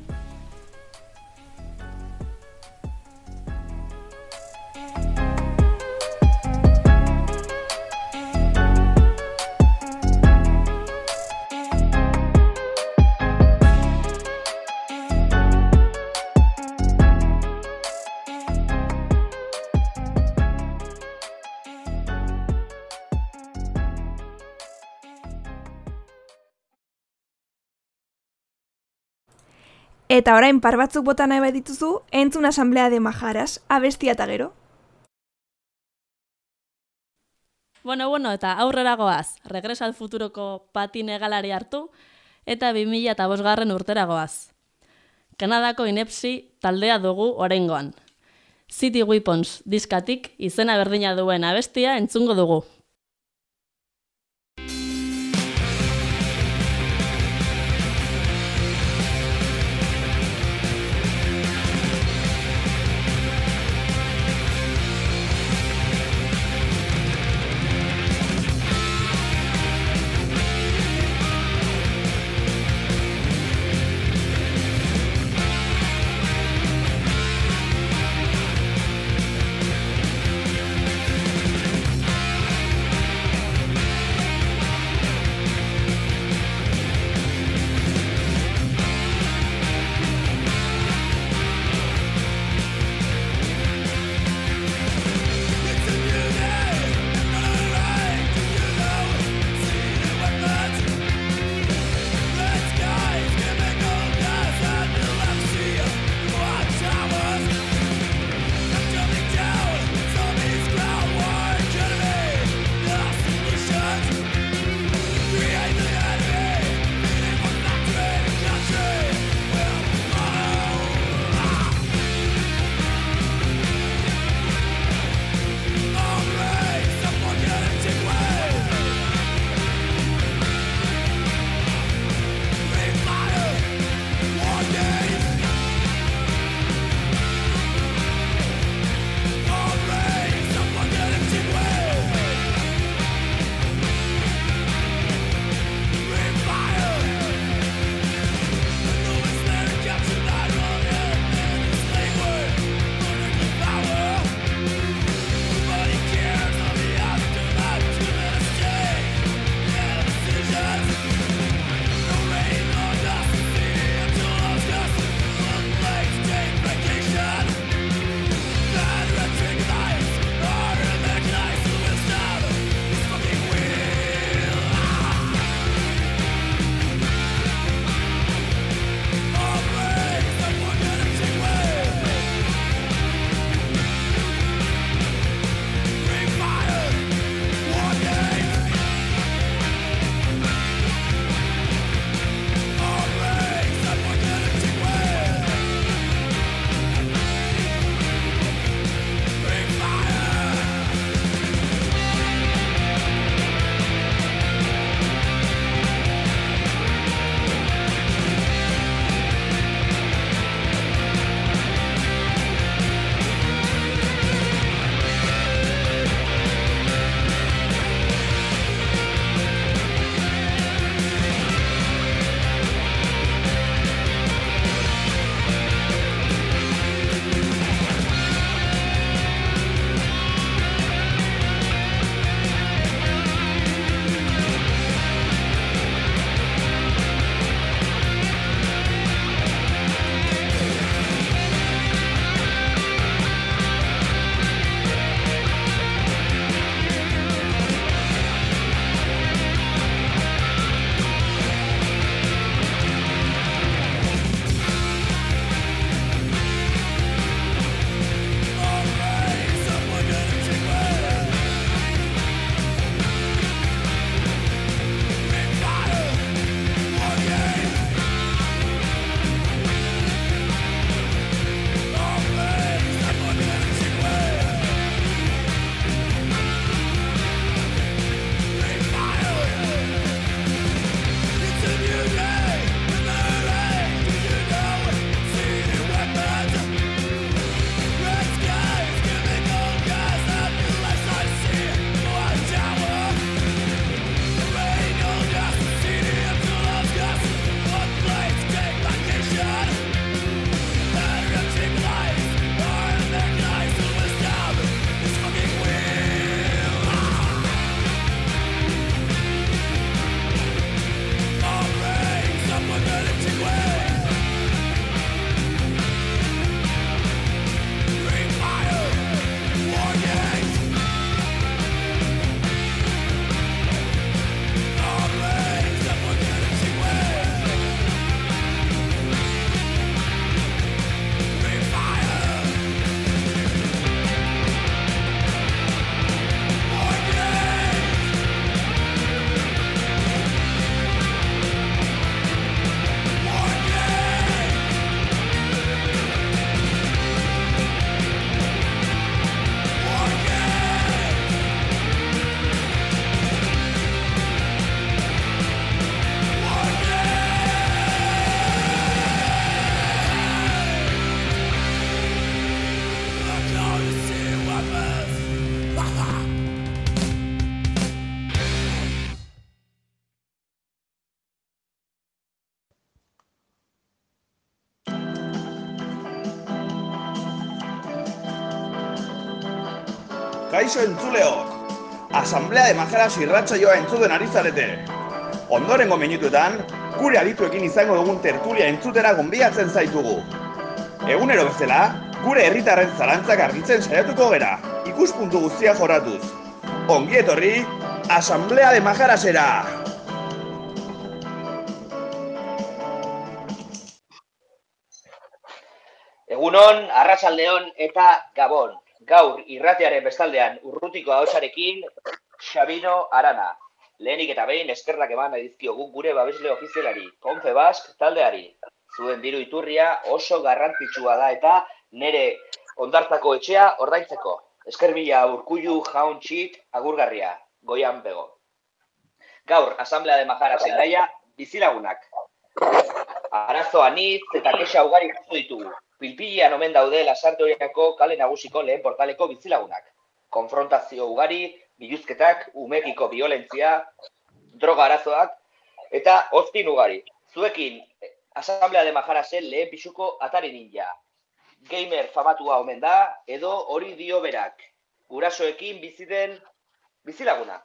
Eta orain par batzuk bota nahi badituzu, entzun asamblea de majaras, abestia eta gero. Bueno, bueno, eta aurrera goaz, Regresa al Futuroko patin egalari hartu, eta 2000 eta bosgarren urtera goaz. Kanadako inepsi taldea dugu orengoan. City Weapons diskatik izena berdina duen abestia entzungo dugu. Kaixo entzuleok, Asamblea de Majaras irratsaioa entzuten ari zarete. Ondorengo minutuetan, gure adituekin izango dugun tertulia entzutera gonbiatzen zaitugu. Egunero bezala, gure herritarren zalantzak argitzen saiatuko gera, ikuspuntu guztia joratuz. Ongi etorri, Asamblea de Majarasera! Egunon, arratsaldeon eta gabon. Gaur irratiaren bestaldean urrutiko ahotsarekin Xabino Arana. Lehenik eta behin eskerrak eman nahi dizkiogu gure babesle ofizialari, Confebask taldeari. Zuen diru iturria oso garrantzitsua da eta nere ondartzako etxea ordaintzeko. Eskerbila urkullu jaun txit agurgarria, goian bego. Gaur, Asamblea de Majara zendaia, bizilagunak. Arazo anitz eta kexa ugari ditugu. Pilpilean omen daude lasarte horiako kale nagusiko lehen portaleko bizilagunak. Konfrontazio ugari, biluzketak, umekiko violentzia, droga arazoak, eta ozpin ugari. Zuekin, Asamblea de Majarasen lehen pixuko atari ninja. Gamer famatua omen da, edo hori dio berak. Gurasoekin biziden bizilaguna.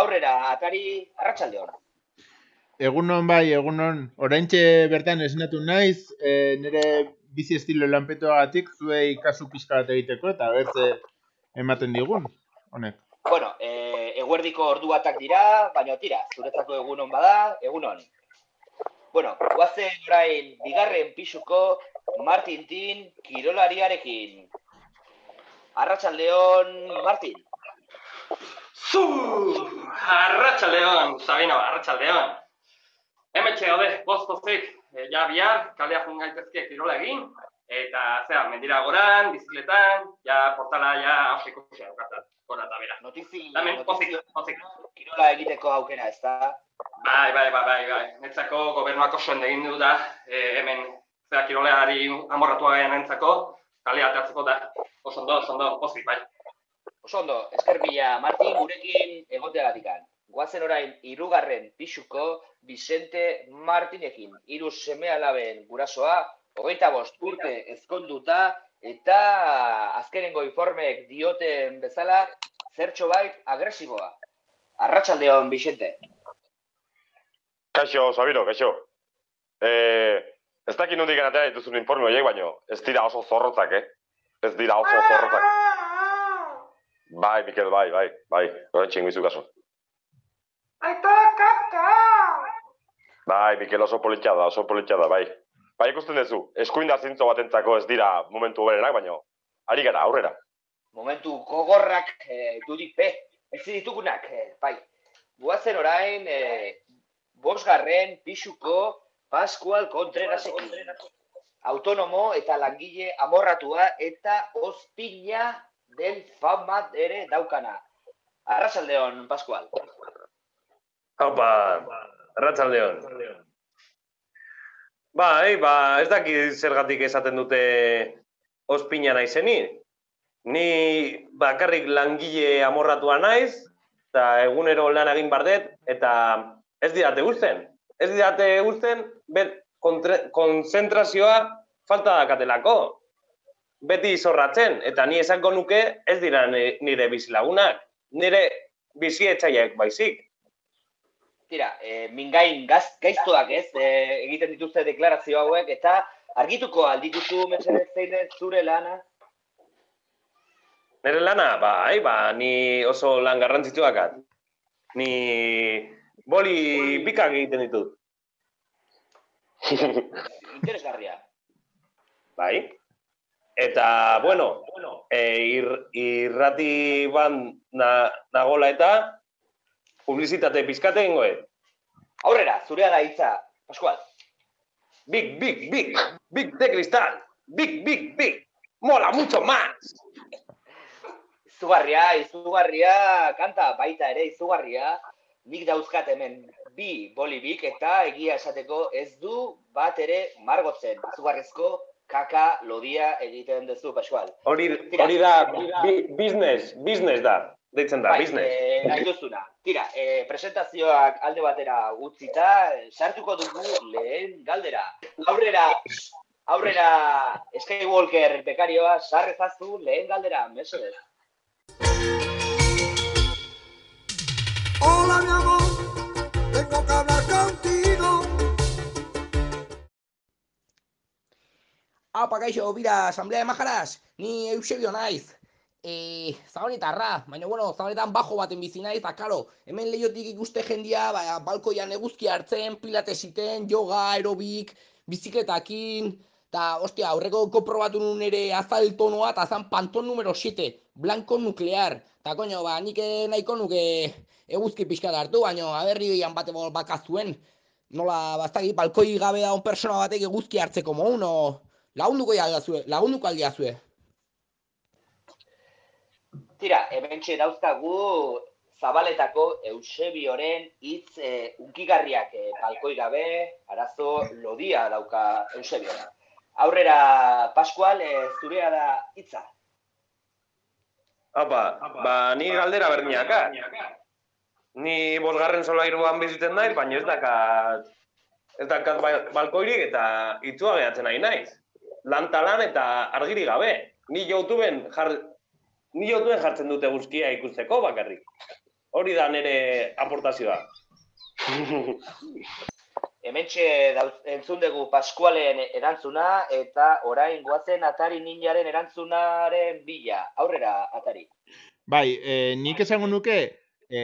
Aurrera, atari, arratsaldeon. Egunon bai, egunon. Oraintxe bertan esnatu naiz, e, nire bizi estilo lanpetoagatik zuei kasu pixka bat egiteko eta bertze ematen digun, honek. Bueno, e, eguerdiko ordu batak dira, baina tira, zuretzako egunon bada, egunon. Bueno, guazen orain bigarren pisuko Martin Tin kirolariarekin. Arratsaldeon Martin. Zu! Arratxaldeon, Sabino, arratxaldeon. Hemen txegaude, pozik, e, ja bihar, kalea jun gaitezke kirola egin, eta zera, mendira goran, bizikletan, ja portala ja hauseko zea daukatat, gora eta bera. Notizi, Hemen, pozik, pozik. Kirola egiteko aukera, ez da? Bai, bai, bai, bai, bai. Netzako gobernuak oso egin du da, e, hemen, zera, kiroleari amorratua gaian entzako, kalea atatzeko da, oso ondo, oso ondo, pozik, bai. Oso ondo, eskerbila Martin gurekin egoteagatikan. Guazen orain hirugarren pisuko Vicente Martinekin. Hiru seme alaben gurasoa, hogeita bost urte ezkonduta, eta azkenengo informeek dioten bezala, zertxo bait agresiboa. Arratsaldeon Vicente. Kaixo, Sabino, kaixo. Eh, ez dakit nondik atera dituzun informe horiek, baino ez dira oso zorrotzak, eh? Ez dira oso zorrotzak. Bai, Mikel, bai, bai, bai. Horrentxe ingoizu kaso. Aita! Bai, Mikel oso politia da, oso politia da, bai. Bai, ikusten duzu, eskuindar zintzo batentzako ez dira momentu berenak, baino, ari gara, aurrera. Momentu gogorrak eh, dudik pe, ez ditugunak, eh, bai. Guazen orain, eh, bosgarren pisuko Pascual Contrerasekin. Autonomo eta langile amorratua eta ospina den fama ere daukana. Arrasaldeon, Pascual. Haupa, arratsaldeon. Bai, ba, ez dakit zergatik esaten dute ospina naizeni. Ni bakarrik langile amorratua naiz, eta egunero lan egin bardet, eta ez didate guzten. Ez didate guzten, bet, konzentrazioa falta dakatelako. Beti zorratzen, eta ni esango nuke ez dira ni- nire bizilagunak, nire bizietxaiek baizik. Tira, e, mingain gaz, gaiztoak ez, e, egiten dituzte deklarazio hauek, eta argituko aldituzu mesedez zein den zure lana. Nere lana, bai, ba, ni oso lan garrantzitsuakat. Ni boli bikak egiten ditut. Interesgarria. Bai. Eta, bueno, e, ir, irrati ban na, nagola eta publizitate pizkate egingoet. Aurrera, zurea da hitza, Pascual. Big, big, big, big de cristal. Big, big, big. Mola mucho más. Izugarria, izugarria, kanta baita ere, izugarria. Nik dauzkat hemen bi bolibik eta egia esateko ez du bat ere margotzen. Izugarrezko kaka lodia egiten duzu, Pascual. Hori, hori da, bi, business, business da deitzen da, bai, biznes. Eh, Aiduzuna, tira, eh, presentazioak alde batera utzita, sartuko dugu lehen galdera. Aurrera, aurrera Skywalker bekarioa, sarrezazu lehen galdera, mesedera. Hola, mi amor, tengo que hablar contigo. Apa, kaixo, bira, asamblea de majaraz, ni Eusebio naiz. E, zabaletarra, baina, bueno, zabaletan bajo baten bizi naiz, eta, karo, hemen lehiotik ikuste jendia, ba, balkoian eguzki hartzen, pilatesiten, yoga, aerobik, bizikletakin, eta, ostia, aurreko konprobatu nun ere azal tonoa, eta zan panton numero 7, blanco nuklear. Eta, koño, ba, nik eh, nahiko nuke eguzki pixka da hartu, baina, aberri gehian bate bakazuen, nola, bastaki, balkoi gabe daun persona batek eguzki hartzeko mo uno, lagunduko aldazue, lagunduko aldiazue. Tira, hementxe dauzkagu Zabaletako Eusebioren hitz e, unkigarriak e, balkoi gabe, arazo lodia dauka Eusebiora. Aurrera, Pascual, e, zurea da hitza. Apa, ba, ni galdera berdinaka. Ni bosgarren solairuan bizitzen naiz, baina ez dakat ez dakat ba- balkoirik eta itzua gehatzen nahi naiz. Lan talan eta argiri gabe. Ni YouTubeen jar, ni YouTubeen jartzen dute guzkia ikusteko bakarrik. Hori da nire aportazioa. Hementxe entzun dugu Pascualen erantzuna eta orain goazen Atari Ninjaren erantzunaren bila. Aurrera, Atari. Bai, e, nik esango nuke e,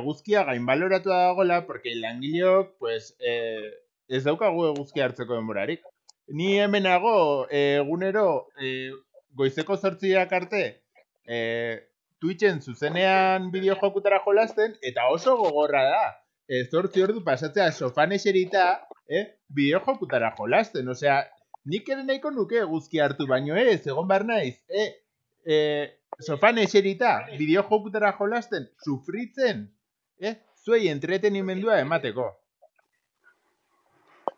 eguzkia gainbaloratua dagoela, porque langileok, pues, e, ez daukagu eguzkia hartzeko denborarik. Ni hemenago e, egunero e, goizeko zortziak arte e, Twitchen zuzenean bideojokutara jolasten, eta oso gogorra da. E, zortzi ordu pasatzea sofan eserita, eh, bideojokutara jolasten. Osea, nik ere nahiko nuke eguzki hartu, baino ez, egon behar naiz, eh, e, sofan eserita, bideojokutara jolasten, sufritzen, eh, zuei entretenimendua emateko.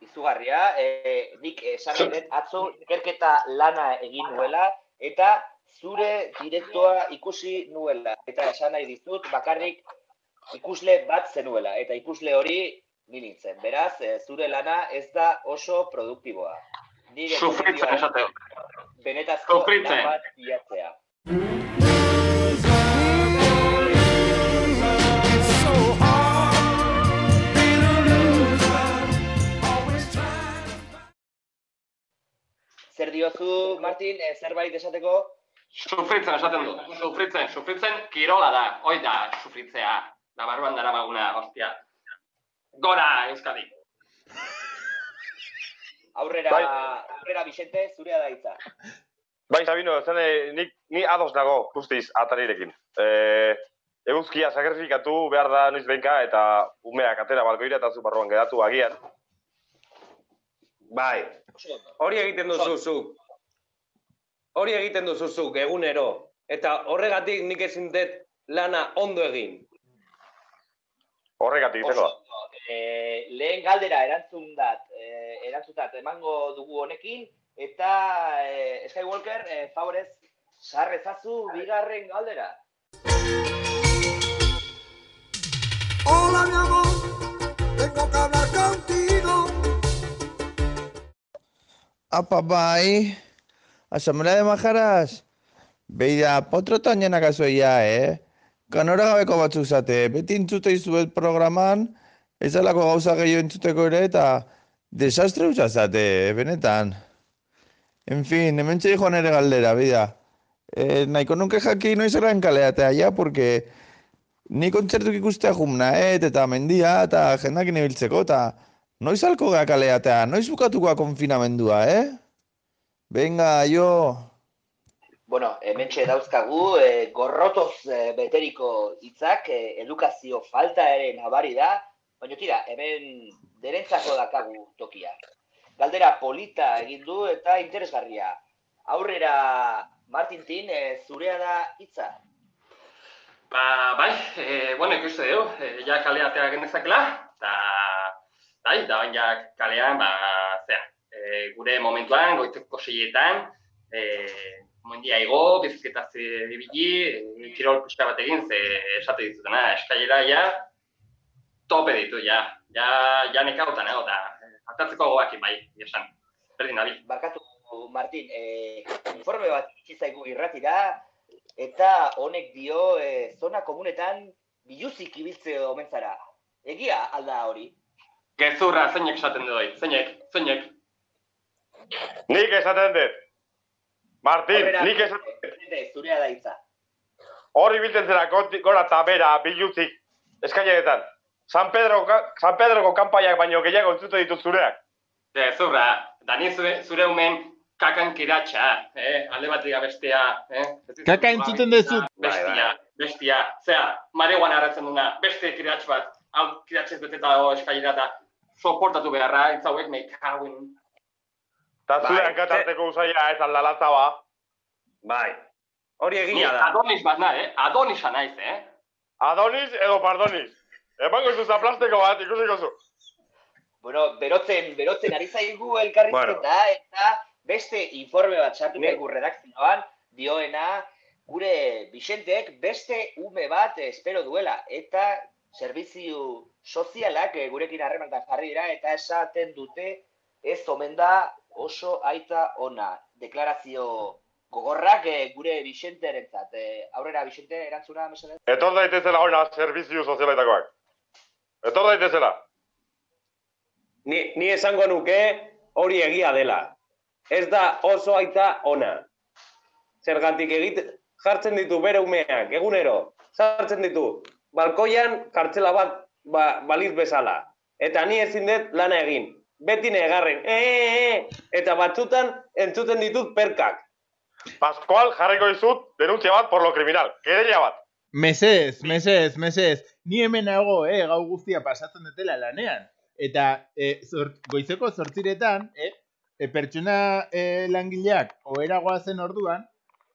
Izugarria, e, nik esan dut atzo ikerketa lana egin nuela eta zure direktoa ikusi nuela. Eta esan nahi dizut bakarrik ikusle bat zenuela. Eta ikusle hori ni nintzen. Beraz, e, zure lana ez da oso produktiboa. Nire Sufritzen esateo. benetazko Sufritzen. bat bilatzea. Zer diozu, Martin, eh, zerbait esateko? Sufritzen esaten du. Sufritzen, sufritzen kirola da. Hoi da, sufritzea. Da barruan dara baguna, hostia. Gora, Euskadi. Aurrera, Bai. aurrera Vicente, zurea da hitza. Bai, Sabino, zen, nik, ni ados nago, guztiz, atarirekin. E, eguzkia sakrifikatu behar da noiz benka eta umeak atera balkoira eta zu barruan geratu agian. Bai, hori egiten duzu zuk. Hori egiten duzu zuk egunero. Eta horregatik nik ezin dut lana ondo egin. Horregatik, izango da. Eh, lehen galdera erantzun dat, eh, erantzuntat emango dugu honekin, eta eh, Skywalker, eh, favorez, sarrezazu bigarren galdera. Hola mi amor, tengo que hablar contigo. Apa, bai. Asamblea de majaras. Beida, potrotan janak azoia, eh? Kanora gabeko batzuk zate, beti entzute izuet programan, ez alako gauza gehiago entzuteko ere, eta desastre usa zate, benetan. En fin, hemen joan ere galdera, bida. Eh, nahiko nuke jaki noiz erran kaleatea, ja, porque ni kontzertuk ikustea jumnaet, eta mendia, eta jendakin ibiltzeko, eta noiz alko gea kaleatea, noiz bukatukoa konfinamendua, eh? Venga, jo. Bueno, hementxe dauzkagu, eh, gorrotoz eh, beteriko hitzak, eh, edukazio falta ere nabari da, baina tira, hemen derentzako dakagu tokia. Galdera polita egin du eta interesgarria. Aurrera, Martin Tin, eh, zurea da hitza. Ba, bai, e, bueno, ikuste dugu, e, ja kalea atera genezakela, eta, bai, da baina kalean, ba, zera, e, gure momentuan, goiteko seietan, e, mondia igo, bizikletaz ibili, e, kirol pixka bat egin, ze esate dizutena, eskailera, ja, tope ditu, ja, ja, ja nekautan, ego, da, hartatzeko gogakin, bai, esan, berdin dabil. Barkatu, Martin, eh, informe bat itxi zaigu irratira, eta honek dio eh, zona komunetan biluzik ibiltze omen zara. Egia alda hori. Gezurra, zeinek esaten dut, zeinek, zeinek. Nik esaten dut. Martin, Aurrera, nik esaten dut. Zurea da hitza. Horri biltzen zera, gora eta bera, biluzik, eskainetan. San Pedro, San Pedroko kanpaiak baino gehiago entzute ditut zureak. Gezurra, da ni zure, zure umen kakan kiratxa, eh? Alde batik bestea, eh? Kaka entzuten duzu. Bestia, bestia. Zea, marihuana harratzen duna, beste kiratx bat. Hau kiratxez beteta dago eskailera eta soportatu beharra, ez hauek nahi kaguen. Eta Bai, zure hankatarteko usaila ez aldalatza ba. Bai. Hori Ni Adonis bat nahi, eh? Adonisa naiz, eh? Adonis edo pardonis. Emango zu zaplasteko bat, ikusiko zu. Bueno, berotzen, berotzen ari zaigu elkarrizketa Bueno. eta beste informe bat sartu zaigu redakzioan dioena gure Bixentek beste ume bat espero duela eta zerbitzu sozialak eh, gurekin harremanetan jarri dira eta esaten dute ez omen da oso aita ona. Deklarazio gogorrak eh, gure Bixenterentzat. Eh, aurrera Bixente erantzuna mesedez. Etor daitezela hona servizio sozialetakoak. Etor daitezela. Ni, ni esango nuke hori egia dela. Ez da oso aita ona. Zergatik egite, jartzen ditu bere umeak, egunero, sartzen ditu, balkoian kartzela bat ba, baliz bezala. Eta ni ezin dut lana egin. Beti negarren, e, e, e, eta batzutan entzuten ditut perkak. Pascual jarriko dizut denuntzia bat por lo criminal. Querella bat. Mesez, mesez, mesez. Ni hemen nago, eh, gau guztia pasatzen dutela lanean. Eta eh, zort, goizeko zortziretan, eh, e, pertsona e, langileak ohera zen orduan,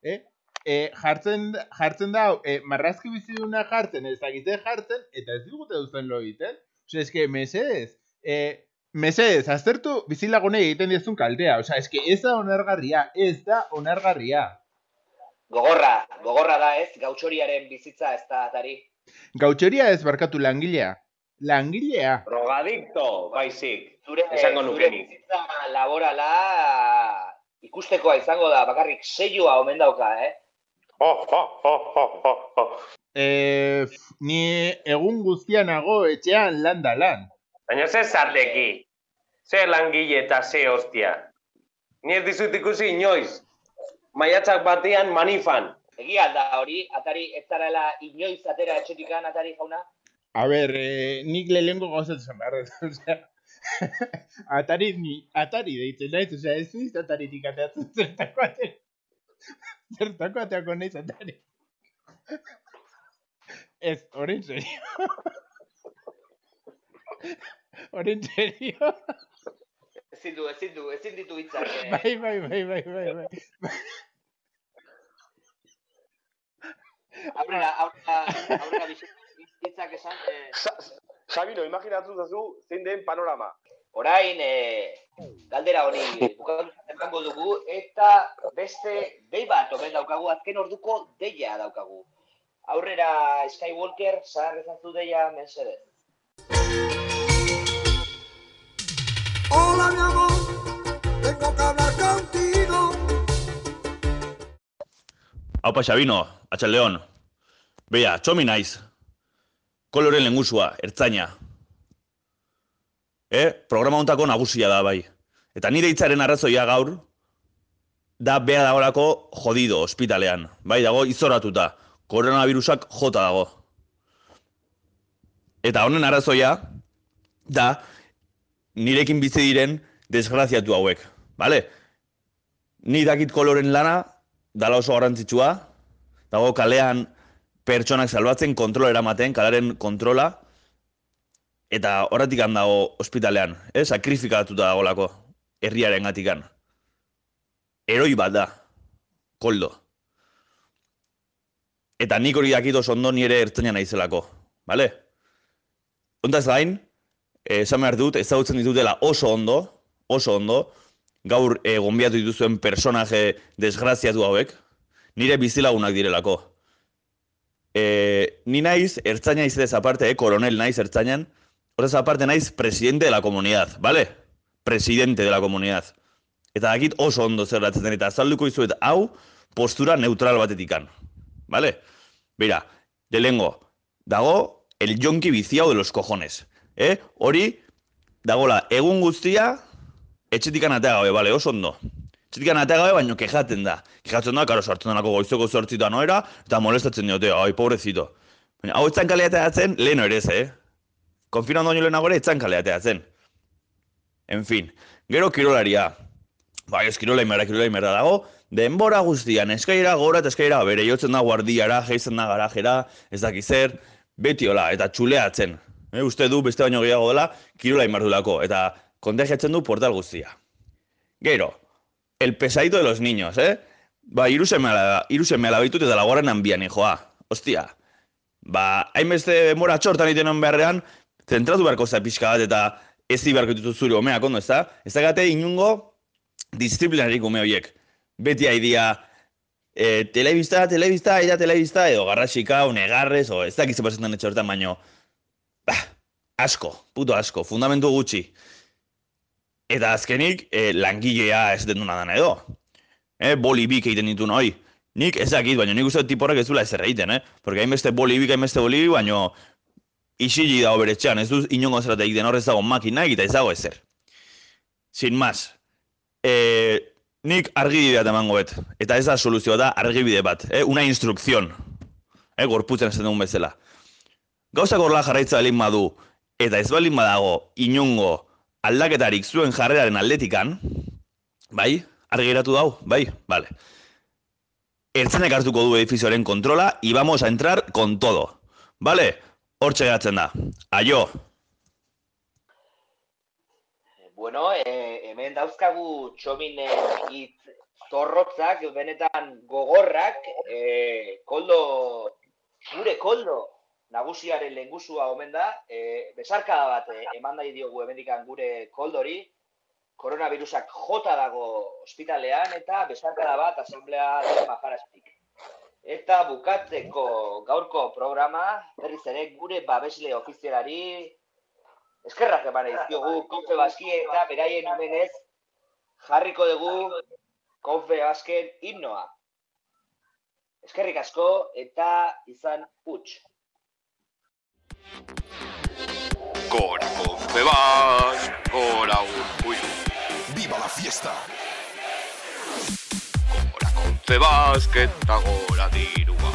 eh, e, jartzen, jartzen da, e, marrazki biziduna jartzen, ezagite jartzen, eta ez digute duzen lo egiten. Osea, eske, mesedez, e, mesedez, aztertu bizilagunei egiten dizun kaldea. Osea, eske, ez da onargarria, ez da onargarria. Gogorra, gogorra da ez, gautxoriaren bizitza ez da atari. Gautxoria ez barkatu langilea. Langilea. Drogadicto, baizik. Zure, Esango zure nuke nik. bizitza laborala ikustekoa izango da, bakarrik seioa omen dauka, eh? Oh, oh, oh, oh, oh, oh. Eh, ni egun guztian nago etxean lan da lan. Baina ze zateki, ze langile eta ze hostia. Ni ez dizut ikusi inoiz, maiatzak batean manifan. Egia da hori, atari ez zarela inoiz atera etxetikan atari jauna? A ber, eh, nik lehenko gauzatzen behar dut, osea. atari ni, atari deitzen naiz, osea, ez niz ataritik ateatzen zertako ateako. Zertako ateako naiz atari. Ez, hori serio. hori serio. Ezin du, ezin du, ezin ditu hitzak. eh. bai, bai, bai, bai, bai, bai. Aurrera, aurrera, aurrera hitzak esan. Eh, Sabino, imaginatu zazu zein den panorama. orain, eh, galdera hori bukatu dugu, eta beste dei bat omen daukagu, azken orduko deia daukagu. Aurrera Skywalker, zahar ezazu deia, mesedez. Haupa Xabino, atxaldeon. Beia, txomi naiz. Koloren lengusua, ertzaina. Eh, programa hontako nagusia da bai. Eta nire hitzaren arrazoia gaur, da bea dagoelako jodido ospitalean. Bai, dago izoratuta. Koronavirusak jota dago. Eta honen arrazoia, da, nirekin bizi diren desgraziatu hauek. Bale? Ni dakit koloren lana, dala oso garrantzitsua, dago kalean pertsonak salbatzen, kontrola eramaten, kalaren kontrola, eta horretik dago ospitalean, eh? sakrifikatuta dagolako, herriaren gatikan. Eroi bat da, koldo. Eta nik hori dakit oso ondo nire ertzaina naizelako, bale? Hontaz gain, eh, esan behar dut, ezagutzen ditutela oso ondo, oso ondo, gaur e, gonbiatu dituzuen personaje desgraziatu hauek, nire bizilagunak direlako. E, ni naiz, ertzaina izadez aparte, eh, koronel naiz ertzainan, horrez aparte naiz presidente de la comunidad, ¿vale? Presidente de la comunidad. Eta dakit oso ondo zerratzen den, eta azalduko izuet hau postura neutral batetikan. ¿Vale? Bira, lehengo, dago el jonki viciado de los cojones. Eh? Hori, dagola, egun guztia, etxetik anatea gabe, bale, oso ondo. Etxetik anatea gabe, baino kejaten da. Kejatzen da, karo, sartzen denako goizoko zortzita noera, eta molestatzen diote, ai, pobrecito. Baina, hau etzan kaleateatzen, leheno ere ez, eh? Konfinando baino lehenago ere, etzan kaleateatzen. En fin, gero kirolaria. Bai, ez kirola imerra, kirola imerra dago, denbora guztian, eskaira gora eta eskaira bere, jotzen da guardiara, geizten da garajera, ez daki zer, beti hola, eta txuleatzen. E, uste du beste baino gehiago dela, kirola imardulako, eta kontagiatzen du portal guztia. Gero, el pesadito de los niños, eh? Ba, iruseme ala bitut eta lagoaren hanbian, joa. Ostia, ba, hainbeste denbora txortan iten hon beharrean, zentratu beharko za pixka bat eta ez beharko ditutu zure omeak ondo, ez da? Ez da gate inungo disiplinarik ume horiek. Beti haidia, e, telebista, telebista, aida telebista, edo garrasika, negarrez, o ez dakize pasetan etxe hortan, baino, bah, asko, puto asko, fundamentu gutxi. Eta azkenik, e, langilea ez den duna dana edo. E, boli bik egiten ditu hoi. Nik ez dakit, baina nik uste dut tiporrak ez duela ezer egiten, eh? Porque hainbeste boli bik, hainbeste boli bik, baino isili dago bere etxean, ez du inongo zeratek egiten horrez dago makina eta ez dago ezer. Sin más, e, nik argibide bat emango bet, eta ez da soluzioa da argibide bat, eh? una instrukzion, eh? gorputzen esan dugun bezala. Gauzak horrela jarraitza balin badu, eta ez balin badago inongo aldaketarik zuen jarreraren aldetikan, bai, argi geratu dau, bai, vale. Ertzenek hartuko du edifizioaren kontrola, y vamos a entrar con todo, vale? Hortxe gatzen da. Aio! Bueno, e, hemen dauzkagu txominen hitz zorrotzak, benetan gogorrak, e, koldo, gure koldo, nagusiaren lehengusua omen da, e, besarkada bat e, eman nahi diogu hemendikan gure koldori, koronavirusak jota dago ospitalean eta besarkada bat asamblea de majarastik. Eta bukatzeko gaurko programa, berriz ere gure babesle ofizialari eskerrak eman dizkiogu konfe baskie eta beraien omenez jarriko dugu konfe basken himnoa. Eskerrik asko eta izan huts. Gora Confebas, Urkullu. ¡Viva la fiesta! Gora Confebasket eta gora dirua.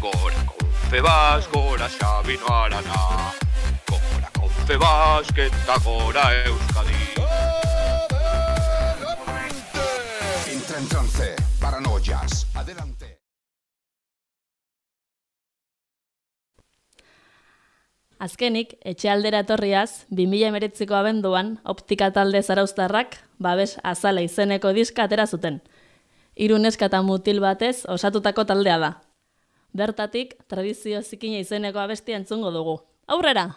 Gora Confebas, gora Xabino Arana. Gora Confebasket eta gora Euskadi. Entra en trance, paranoias, adelante. Azkenik, etxe aldera etorriaz, 2008ko abenduan, optika talde zaraustarrak, babes azala izeneko diska atera zuten. Hiru neska eta mutil batez osatutako taldea da. Bertatik, tradizio zikina izeneko abestia entzungo dugu. Aurrera!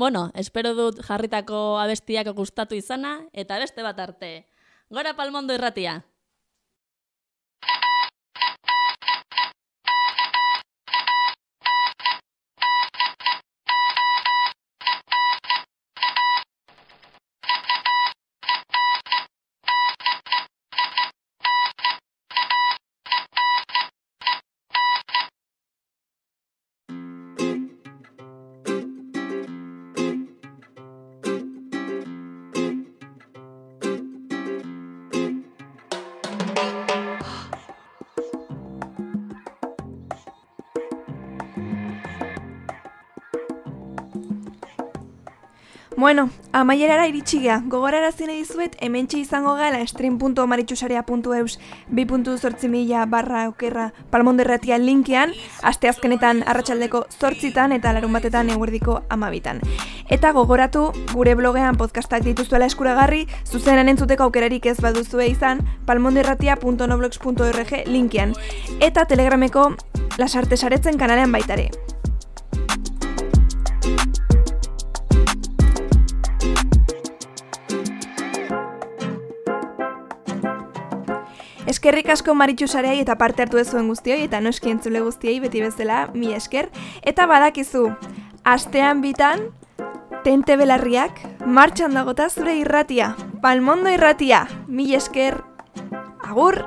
Bueno, espero dut jarritako abestiak gustatu izana, eta beste bat arte. Gora palmondo irratia! Bueno, amaierara iritsi gea. Gogorarazi nahi dizuet hementxe izango gala stream.maritxusarea.eus 2.zortzi mila barra okerra palmonderratia linkean, asteazkenetan arratsaldeko zortzitan eta larun batetan eguerdiko amabitan. Eta gogoratu gure blogean podcastak dituzuela eskuragarri, zuzenan entzuteko aukerarik ez baduzue izan, palmonderratia.noblogs.org linkean. Eta telegrameko lasarte saretzen kanalean baitare. Eskerrik asko Maritxu sareai eta parte hartu ez zuen guztioi eta noski entzule guztiei beti bezala mi esker. Eta badakizu, astean bitan, tente belarriak, martxan dagota zure irratia. Palmondo irratia, mi esker, agur!